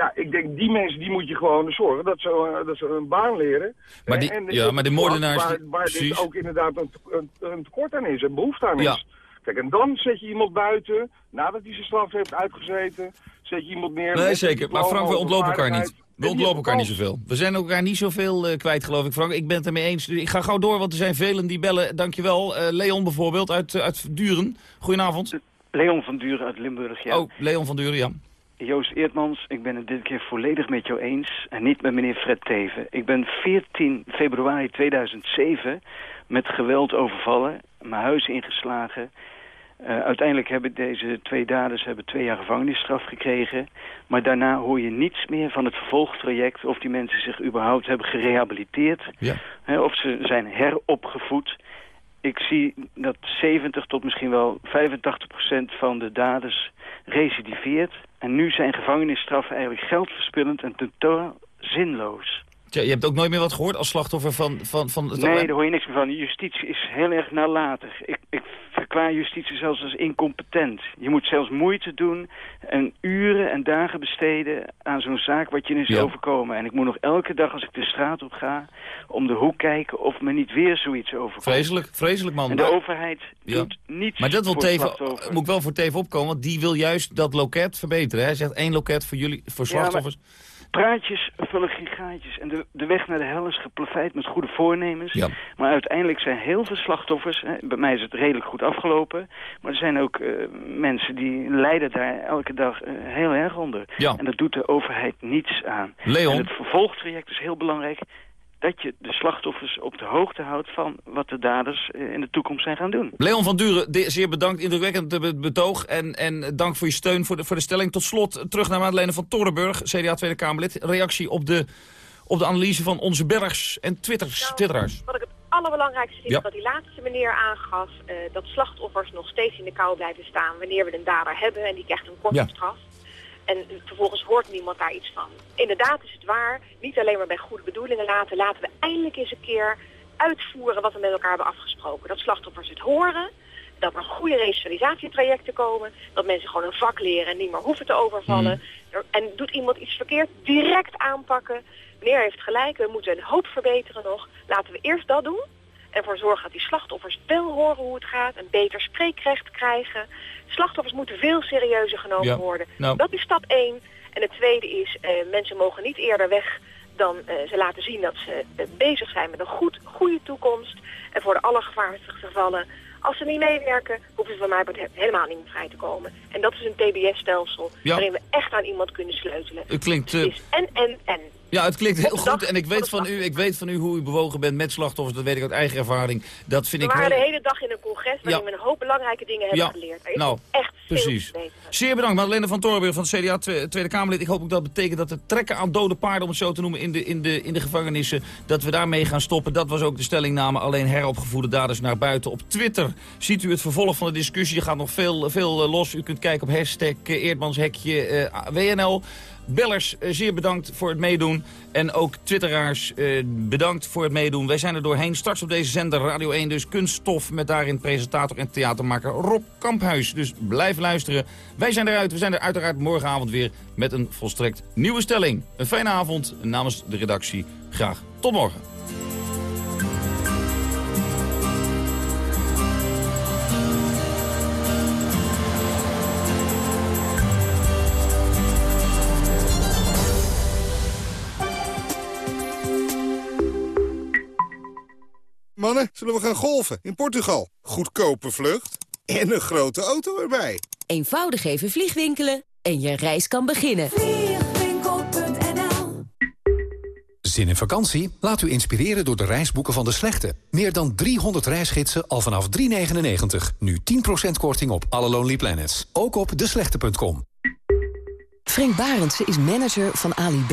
Ja, ik denk die mensen die moet je gewoon zorgen dat ze, eh, dat ze een baan leren. Maar die- en ja, maar de moordenaars Waar, die- waar dit ook inderdaad een, een, een tekort aan is, een behoefte aan Ja. is. Kijk, en dan zet je iemand buiten, nadat hij zijn straf heeft uitgezeten, zet je iemand neer... Nee, zeker. Maar Frank, we ontlopen elkaar niet. We ontlopen elkaar niet zoveel. We zijn elkaar niet zoveel eh, kwijt, geloof ik, Frank. Ik ben het ermee eens. Dus Ik ga gauw door, want er zijn velen die bellen. Dankjewel. Eh Leon bijvoorbeeld uit, uit Duren. Goedenavond. Leon van Duren uit Limburg, ja. Oh, Leon van Duren, ja. Joost Eertmans, ik ben het dit keer volledig met jou eens en niet met meneer Fred Teven. Ik ben 14 februari 2007 met geweld overvallen, mijn huis ingeslagen. Eh, uiteindelijk hebben deze twee daders hebben twee jaar gevangenisstraf gekregen. Maar daarna hoor je niets meer van het vervolgtraject... of die mensen zich überhaupt hebben gerehabiliteerd. Ja. Hè, of ze zijn heropgevoed. Ik zie dat 70 tot misschien wel 85 procent van de daders recidiveert. En nu zijn gevangenisstraffen eigenlijk geldverspillend en totaal zinloos. Tja, je hebt ook nooit meer wat gehoord als slachtoffer van, van, van het Nee, daar hoor je niks meer van. Justitie is heel erg nalatig. Ik, ik verklaar justitie zelfs als incompetent. Je moet zelfs moeite doen en uren en dagen besteden aan zo'n zaak wat je is Ja. overkomen. En ik moet nog elke dag als ik de straat op ga om de hoek kijken of me niet weer zoiets overkomt. Vreselijk, vreselijk man. En de Maar- overheid Ja. doet niets Maar dat wil Teven, moet ik wel voor Teven opkomen, want die wil juist dat loket verbeteren. Hij zegt één loket voor jullie, voor Ja, maar- slachtoffers. Praatjes vullen geen gaatjes. En de, de weg naar de hel is geplaveid met goede voornemens. Ja. Maar uiteindelijk zijn heel veel slachtoffers... Hè, bij mij is het redelijk goed afgelopen. Maar er zijn ook eh, mensen die lijden daar elke dag eh, heel erg onder. Ja. En dat doet de overheid niets aan. Leon? En het vervolgtraject is heel belangrijk... dat je de slachtoffers op de hoogte houdt van wat de daders eh, in de toekomst zijn gaan doen. Leon van Duren, zeer bedankt, indrukwekkend eh, be- betoog. En, en dank voor je steun voor de, voor de stelling. Tot slot, terug naar Madeleine van Torenburg, CDA Tweede Kamerlid. Reactie op de, op de analyse van onze bergs en twitters, twitteraars. Wat ik het allerbelangrijkste vind, Ja. is wat die laatste meneer aangaf, eh, dat slachtoffers nog steeds in de kou blijven staan wanneer we een dader hebben en die krijgt een korte Ja. straf. En vervolgens hoort niemand daar iets van. Inderdaad is het waar, niet alleen maar bij goede bedoelingen laten, laten we eindelijk eens een keer uitvoeren wat we met elkaar hebben afgesproken. Dat slachtoffers het horen, dat er goede resocialisatietrajecten komen, dat mensen gewoon een vak leren en niet meer hoeven te overvallen. Er- En doet iemand iets verkeerd, direct aanpakken. Meneer heeft gelijk, we moeten een hoop verbeteren nog. Laten we eerst dat doen. En ervoor zorgen dat die slachtoffers wel horen hoe het gaat. Een beter spreekrecht krijgen. Slachtoffers moeten veel serieuzer genomen Ja, worden. nou. Dat is stap 1. En het tweede is, eh, mensen mogen niet eerder weg dan eh, ze laten zien dat ze eh, bezig zijn met een goed, goede toekomst. En voor de allergevaarlijkste gevallen, als ze niet meewerken, hoeven ze van mij helemaal niet meer vrij te komen. En dat is een TBS-stelsel Ja. waarin we echt aan iemand kunnen sleutelen. Het klinkt... Het is en, en, en. Ja, het klinkt heel goed. En ik weet van, u, ik weet van u hoe u bewogen bent met slachtoffers. Dat weet ik uit eigen ervaring. Dat vind We ik waren heel- de hele dag in een congres waarin Ja. we een hoop belangrijke dingen hebben Ja, geleerd. Er is nou, echt precies. Zeer bedankt, Madeleine van Torenburg van het CDA Twe- Tweede Kamerlid. Ik hoop ook dat betekent dat het trekken aan dode paarden, om het zo te noemen, in de, in de, in de gevangenissen, dat we daarmee gaan stoppen. Dat was ook de stellingname. Alleen heropgevoerde daders naar buiten. Op Twitter ziet u het vervolg van de discussie. Er gaat nog veel, veel eh, los. U kunt kijken op hashtag eh, Eerdmanshekje eh, WNL. Bellers, eh, zeer bedankt voor het meedoen. En ook twitteraars, eh, bedankt voor het meedoen. Wij zijn er doorheen. Straks op deze zender Radio 1 dus kunststof... met daarin presentator en theatermaker Rob Kamphuis. Dus blijf luisteren. Wij zijn eruit. We zijn er uiteraard morgenavond weer met een volstrekt nieuwe stelling. Een fijne avond namens de redactie. Graag tot morgen. Mannen, zullen we gaan golfen in Portugal? Goedkope vlucht en een grote auto erbij. Eenvoudig even vliegwinkelen en je reis kan beginnen. Vliegwinkel.nl Zin in vakantie? Laat u inspireren door de reisboeken van De Slechte. Meer dan 300 reisgidsen al vanaf 3,99. Nu 10% korting op alle Lonely Planets. Ook op deslechte.com. Frank Barendse is manager van Ali B.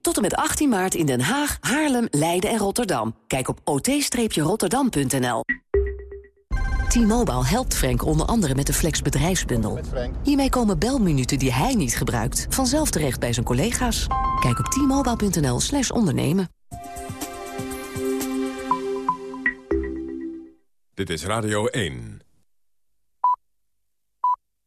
Tot en met 18 maart in Den Haag, Haarlem, Leiden en Rotterdam. Kijk op ot-rotterdam.nl. T-Mobile helpt Frank onder andere met de Flex bedrijfsbundel. Hiermee komen belminuten die hij niet gebruikt... vanzelf terecht bij zijn collega's. Kijk op t-mobile.nl slash ondernemen. Dit is Radio 1.